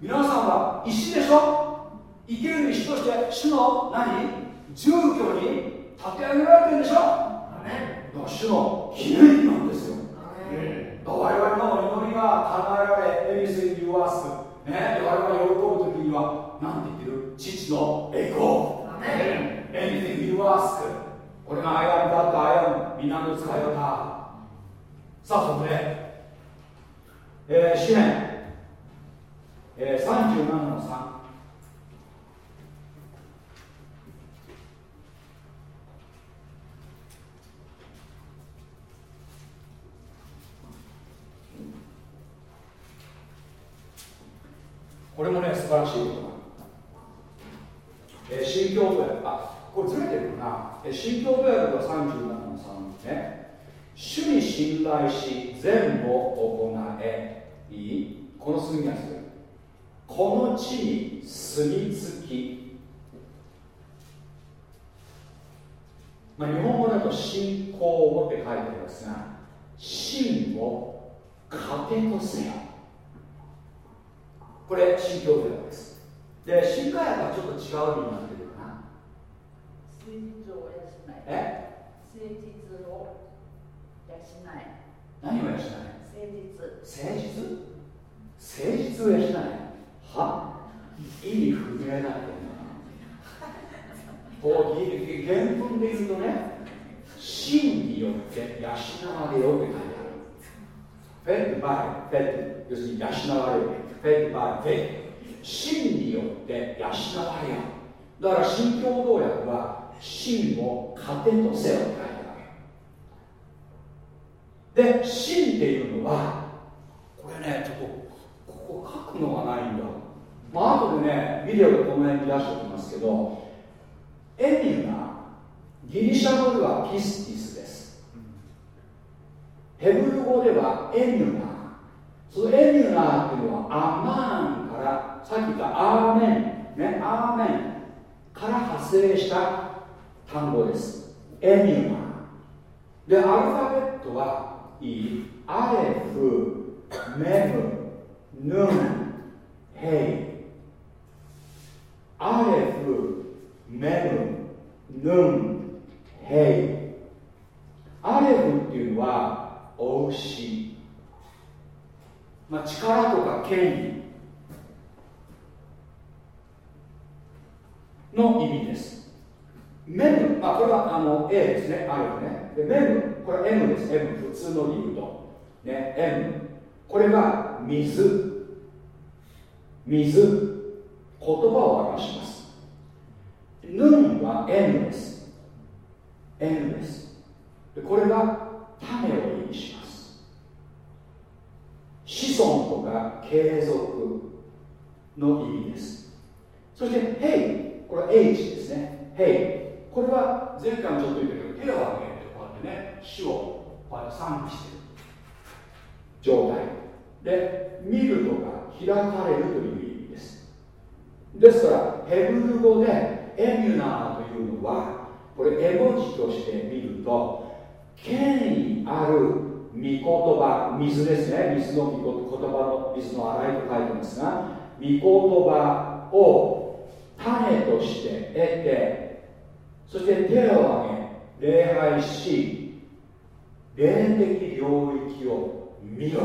[SPEAKER 1] 皆さんは石でしょ。生ける石として主の何？住居に立て上げられてるでしょ。だから主の記念なんですよ。我々の祈りが叶えられ、エビスに言わす、ね、我々が喜ぶ時には、なんて言ってる？父の栄光。Anything you ask これが I am that I am 皆の使い方。さあそこで、えー、詩篇、えー、37の3これもね素晴らしいこと。えー、新教徒あこれずれてるかな、えー、新教徒訳は37の3ね主に信頼し善を行え。いい？この数にはするこの地に住み着き。まあ、日本語だと信仰をって書いてありますが信を糧とせよ。これ新教徒訳です。で新海薬はちょっと違う意味になってるかな。え？
[SPEAKER 4] 誠実を養い。
[SPEAKER 1] 何を養い？誠
[SPEAKER 4] 実
[SPEAKER 1] 誠実誠実。を養いは意味不明だってこう原文で言うとね真によって養われよって書いてあるフェッドバイフェッド要するに養われる fed by faith 真によって養われよだから新共同訳は真を糧とせよって書いてあるで真っていうのはこれねちょっとここ書くのがないんだ。まあ後でねビデオでこの辺に出しておきますけどエミュナギリシャ語ではピスティスです。ヘブル語ではエミュナ。そのエミュナーっていうのはアマーンからさっき言ったアーメンねアーメンから派生した単語です。エミュナ。ーでアルファベットはいいアレフメムヌンヘイ。アレフメムヌンヘイアレフっていうのはお牛。まあ、力とか権威の意味です。メム、まあ、これはあの A ですね、あるね。で、メム、これ M です、M、普通の理由と。ね、M。これが水。水。言葉を表します。ヌンは N です。N です。でこれが種を意味します。子孫とか継続の意味ですそして「Hey」これは H ですね「Hey」これは前回もちょっと言ったけど手を挙げてこうやってね死をこうやって賛美してる状態。で見るとか開かれるという意味です。ですからヘブル語でエミュナーというのはこれ絵文字として見ると権威ある御言葉水ですね。水の御言葉の水の洗いと書いてますが御言葉を種として得てそして手を挙げ礼拝し霊的領域を見ろ。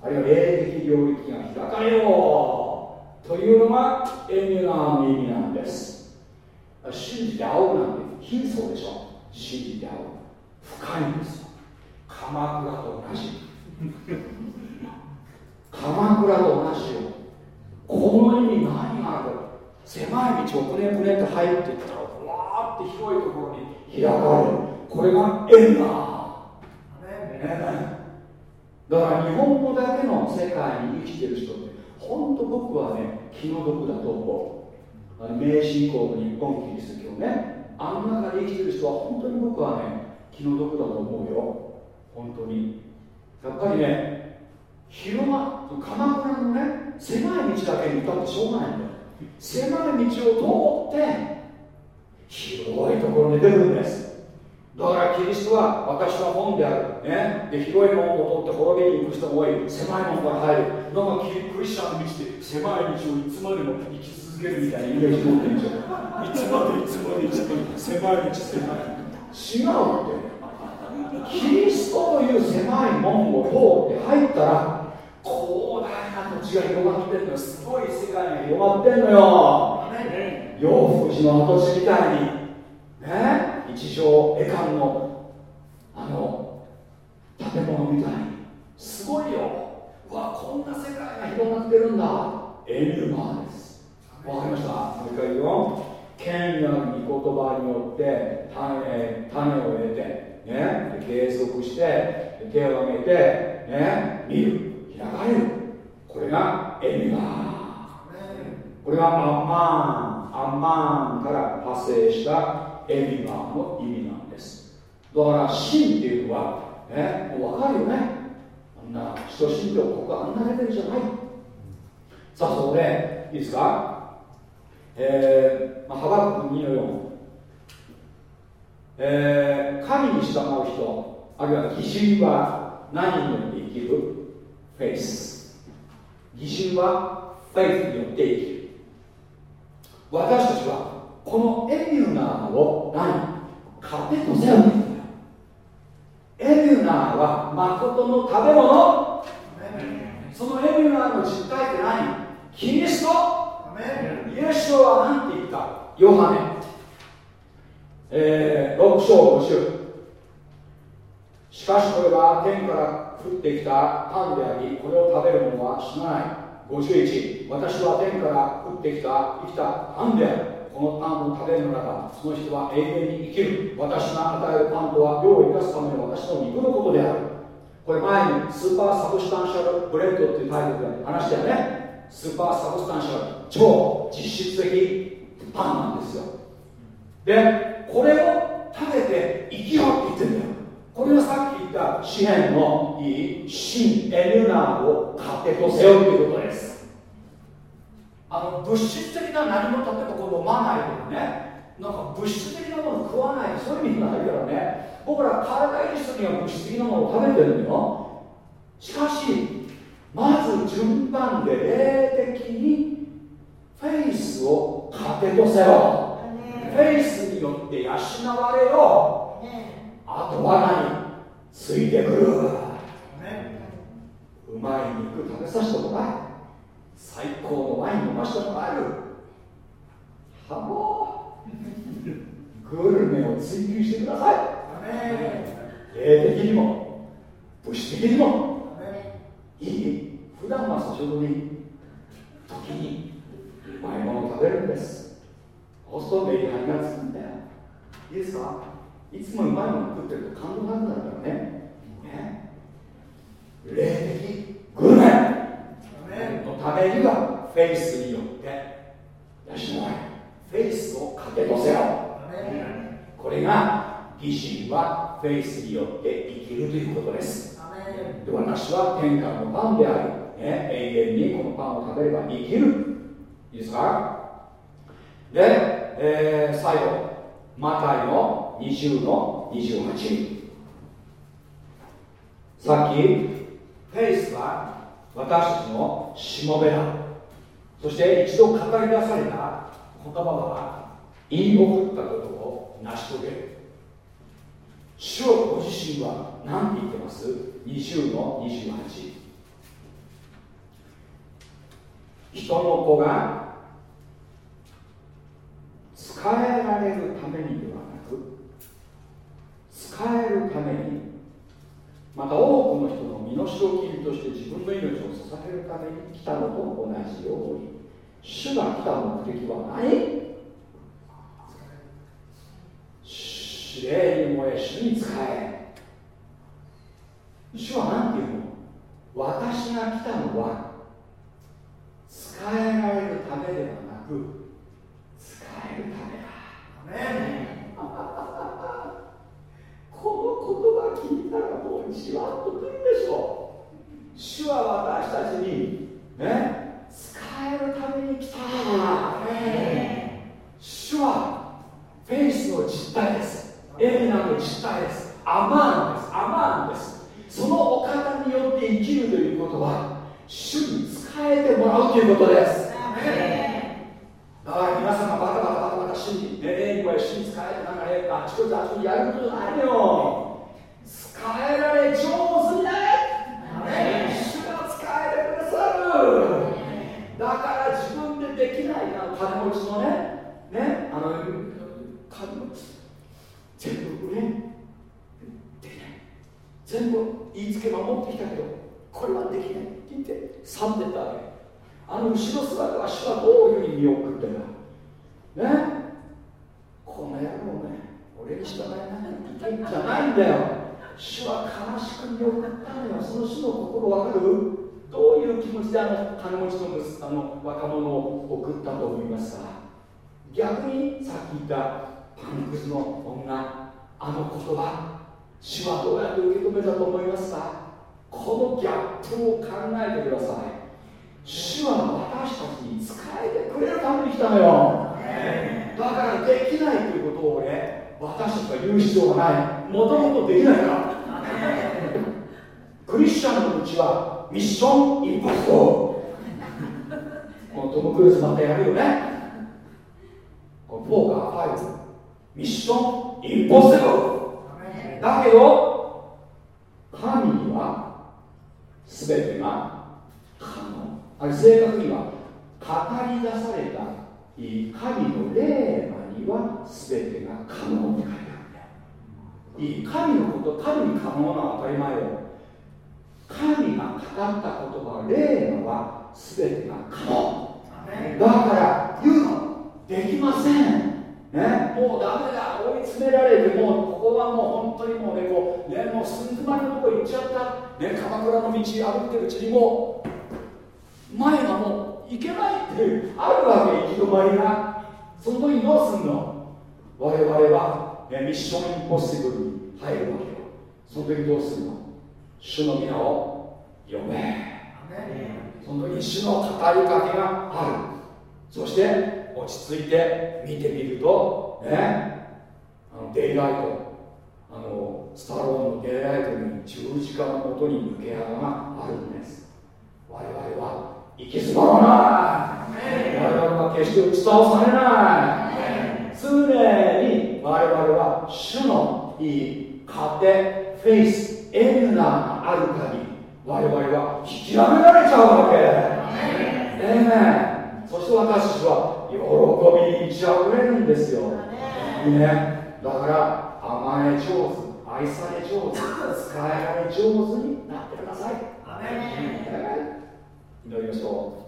[SPEAKER 1] あるいは霊的領域が開かれよう。というのがエミュラーの意味なんです。信じて会うなんて貧相でしょ。信じて会う深いんですよ。鎌倉と同じ。鎌倉と同じよ。この意味何がある？狭い道をくねくねと入っていったらわーって広いところに開かれる。これが縁だ。だから日本語だけの世界に生きてる人って本当僕はね気の毒だと思う。あの明治以降の日本キリスト教ね。あの中で生きてる人は本当に僕はね気の毒だと思うよ。本当に。やっぱりね広が鎌倉のね狭い道だけに歌ってしょうがないんだよ。狭い道を通って広いところに出るんです。だからキリストは私は本である、ね、で広い門を通って滅びに行く人も多い。狭い門から入る。なんかクリスチャンの道で狭い道をいつまでも生き続けるみたいなイメージ持ってるんですよ。いつまでいつまでいつまで狭い道狭い違うってキリストという狭い門を通って入ったら広大な土地が広がってんのよすごい世界が広がってんのよ洋福寺の跡地みたいにね。一条絵館のあの建物みたいに。すごいよ。うわこんな世界が広がってるんだ。エルマーです。わかりました？もう一回言う。よ権威ある御言葉によって種種を得て、ね、継続して手を挙げて、ね、見る。開かれる。これがエルマーこれがアンマンアンマンから派生したエビマーの意味なんです。だから真っていうのはねもう分かるよね。あんな人信条ここがあんなレベルじゃない。さあそこでいいですか？えー、まあ、幅く2の4えー、神に従う人あるいは義人は何によって生きる？フェイス。義人はフェイスによって生きる。私たちはこのエミュナーを何糧とせよエミュナーは誠の食べ物。そのエミュナーの実態って何？キリスト。イエスは何て言った？ヨハネ、えー、6章5週しかしこれは天から降ってきたパンでありこれを食べる者は死なない。51私は天からってきた生きたパンであるこのパンを食べるならその人は永遠に生きる。私が与えるパンとは世を生かすための私の肉のことである。これ前にスーパーサブスタンシャルブレッドっていうタイトルで話したよね。 Super substantial 超実質的パンなんですよ。でこれを食べて生きようって言ってんだよ。これがさっき言った詩篇のいい真エムナーを糧とせよということです。あの物質的な何も例えばこう飲まないとかねなんか物質的なもの食わないそういう意味ないからね。僕ら体いい人には物質的なものを食べてるのよ。しかしまず順番で霊的にフェイスを糧とせよ。フェイスによって養われよ。あとは何ついてくる。うまい肉食べさせてもらえ最高のワイン飲ましてもらえる。はもグルメを追求してください。霊的にも物質的にも。いい。普段はそちほどに時にうまいものを食べるんです。そうするとメリハリがつくんだよ。いいですか？いつもうまいもの食ってると感動なくなるからね。ね。霊的グルメ。のためにはフェイスによって養われフェイスを糧とせよ。これが義人はフェイスによって生きるということです。で私は天下のパンである、ね、永遠にこのパンを食べれば生きる。いいですか？で、えー、最後マタイの20の28さっきフェイスは私たちのしもべだ。そして一度語り出された言葉は言い送ったことを成し遂げる。主はご自身は何て言ってます ?20 の28人の子が使えられるためにではなく使えるためにまた多くの人の身代金として自分の命を捧げるために来たのと同じように主が来た目的は何？指令に燃え主に仕え。主は何て言うの？私が来たのは使えられるためではなくうねもうすんずまりのとこ行っちゃった、ね、鎌倉の道歩いてるうちにもう前がもう行けないってあるわけ行き止まりが。その時どうすんの？我々は、ね、ミッションインポッシブルに入るわけよ。その時どうするの？主の皆を呼べその時主の語りかけがある。そして落ち着いて見てみるとねあのデイライト。あのスタローンのデイライトに十字架のもとに抜け穴があるんです。我々は行き詰まらない我々は決して打ち倒されない。常に我々は主のいい家庭フェイスエルナーがある限り我々は引き上げられちゃうわけ。ええそして私たちは喜びに満ち溢れるんですよ、ね、だから甘え上手愛され上手 使えられ上手になってください。祈りましょう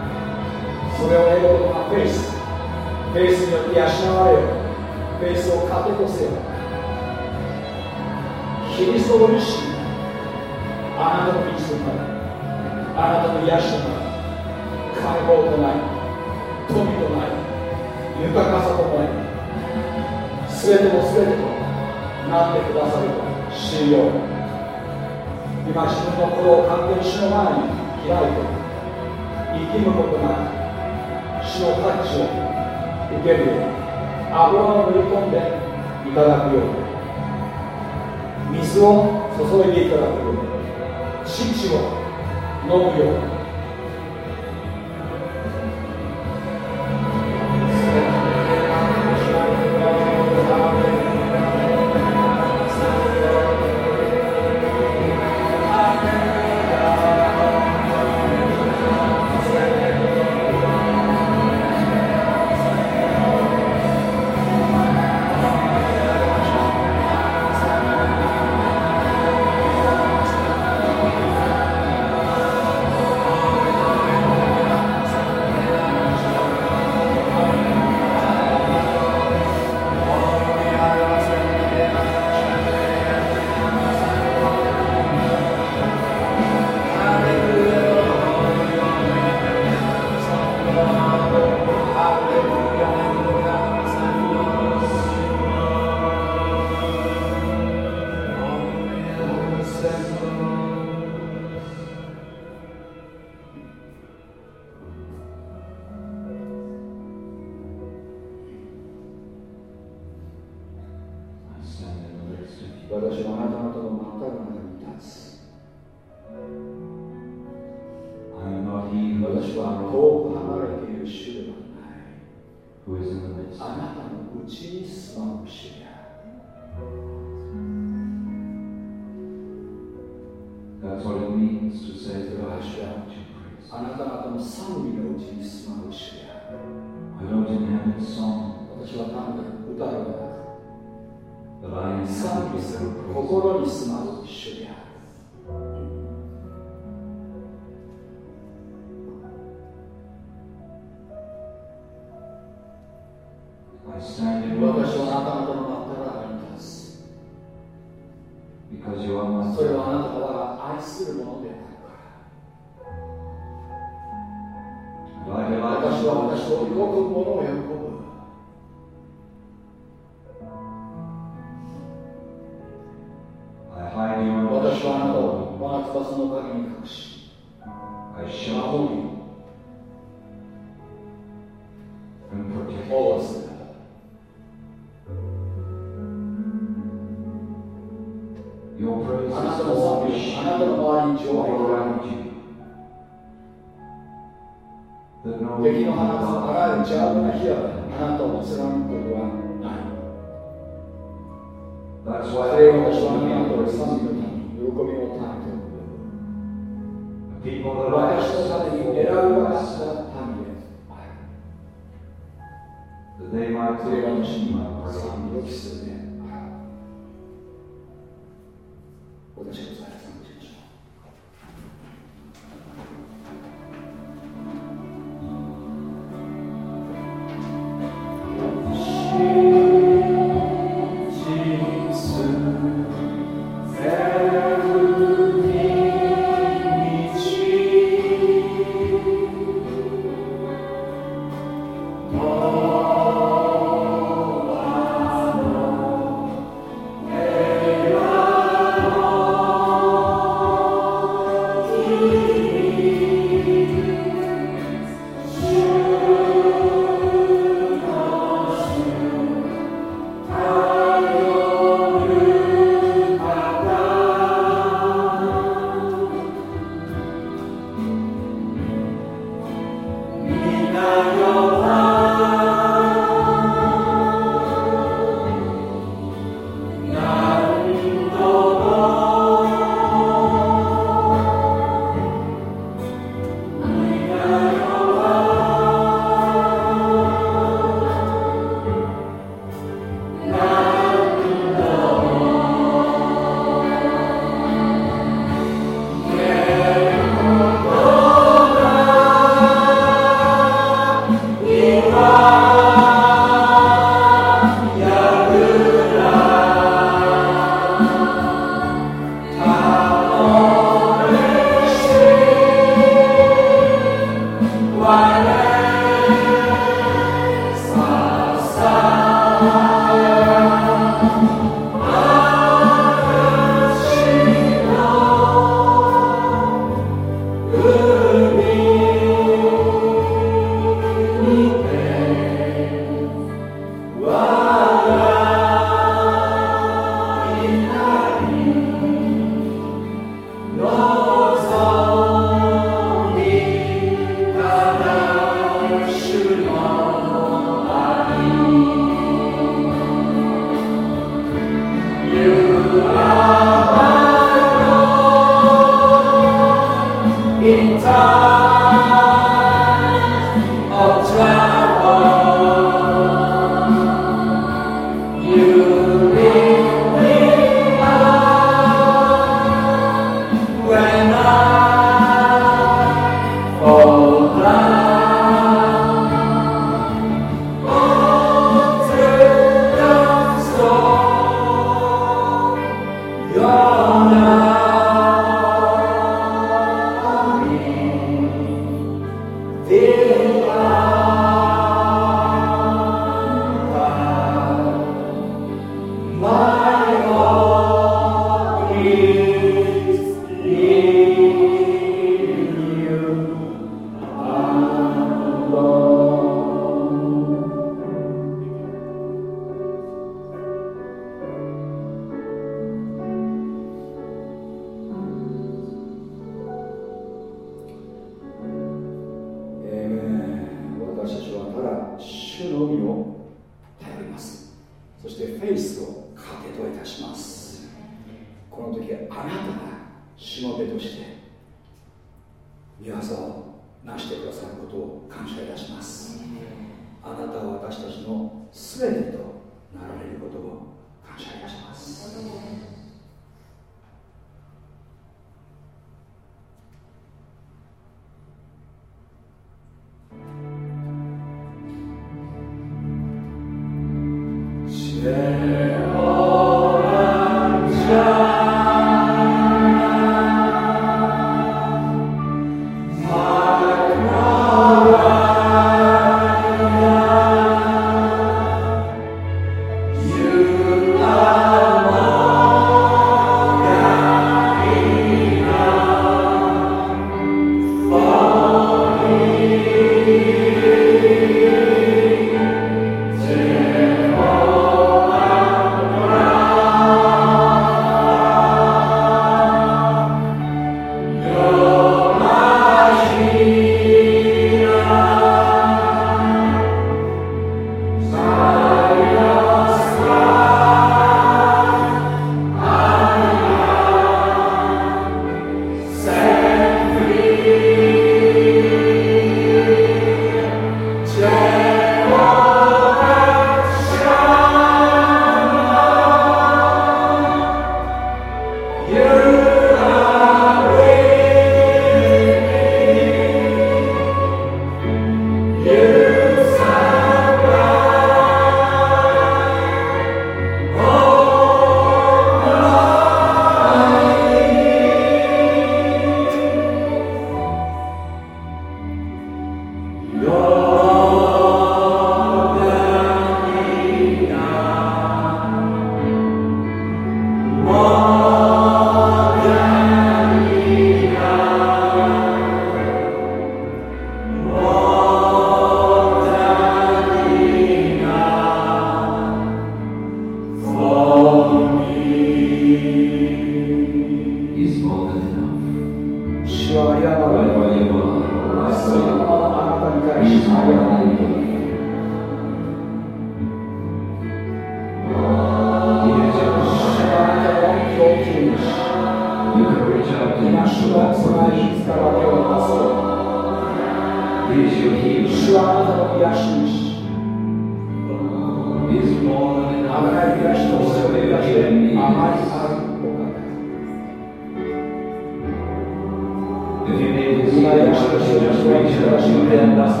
[SPEAKER 3] If you need to
[SPEAKER 1] see
[SPEAKER 3] the transformation, you
[SPEAKER 1] can ask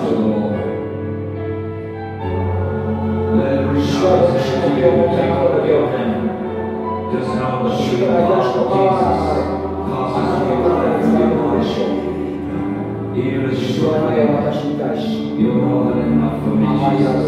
[SPEAKER 3] vida.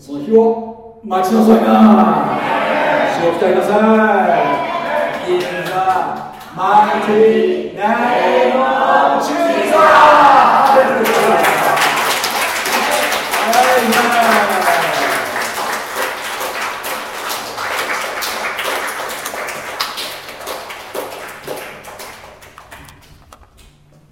[SPEAKER 1] その日を待ちなさいな主を鍛えなさい In the mighty name of Jesus! Amen.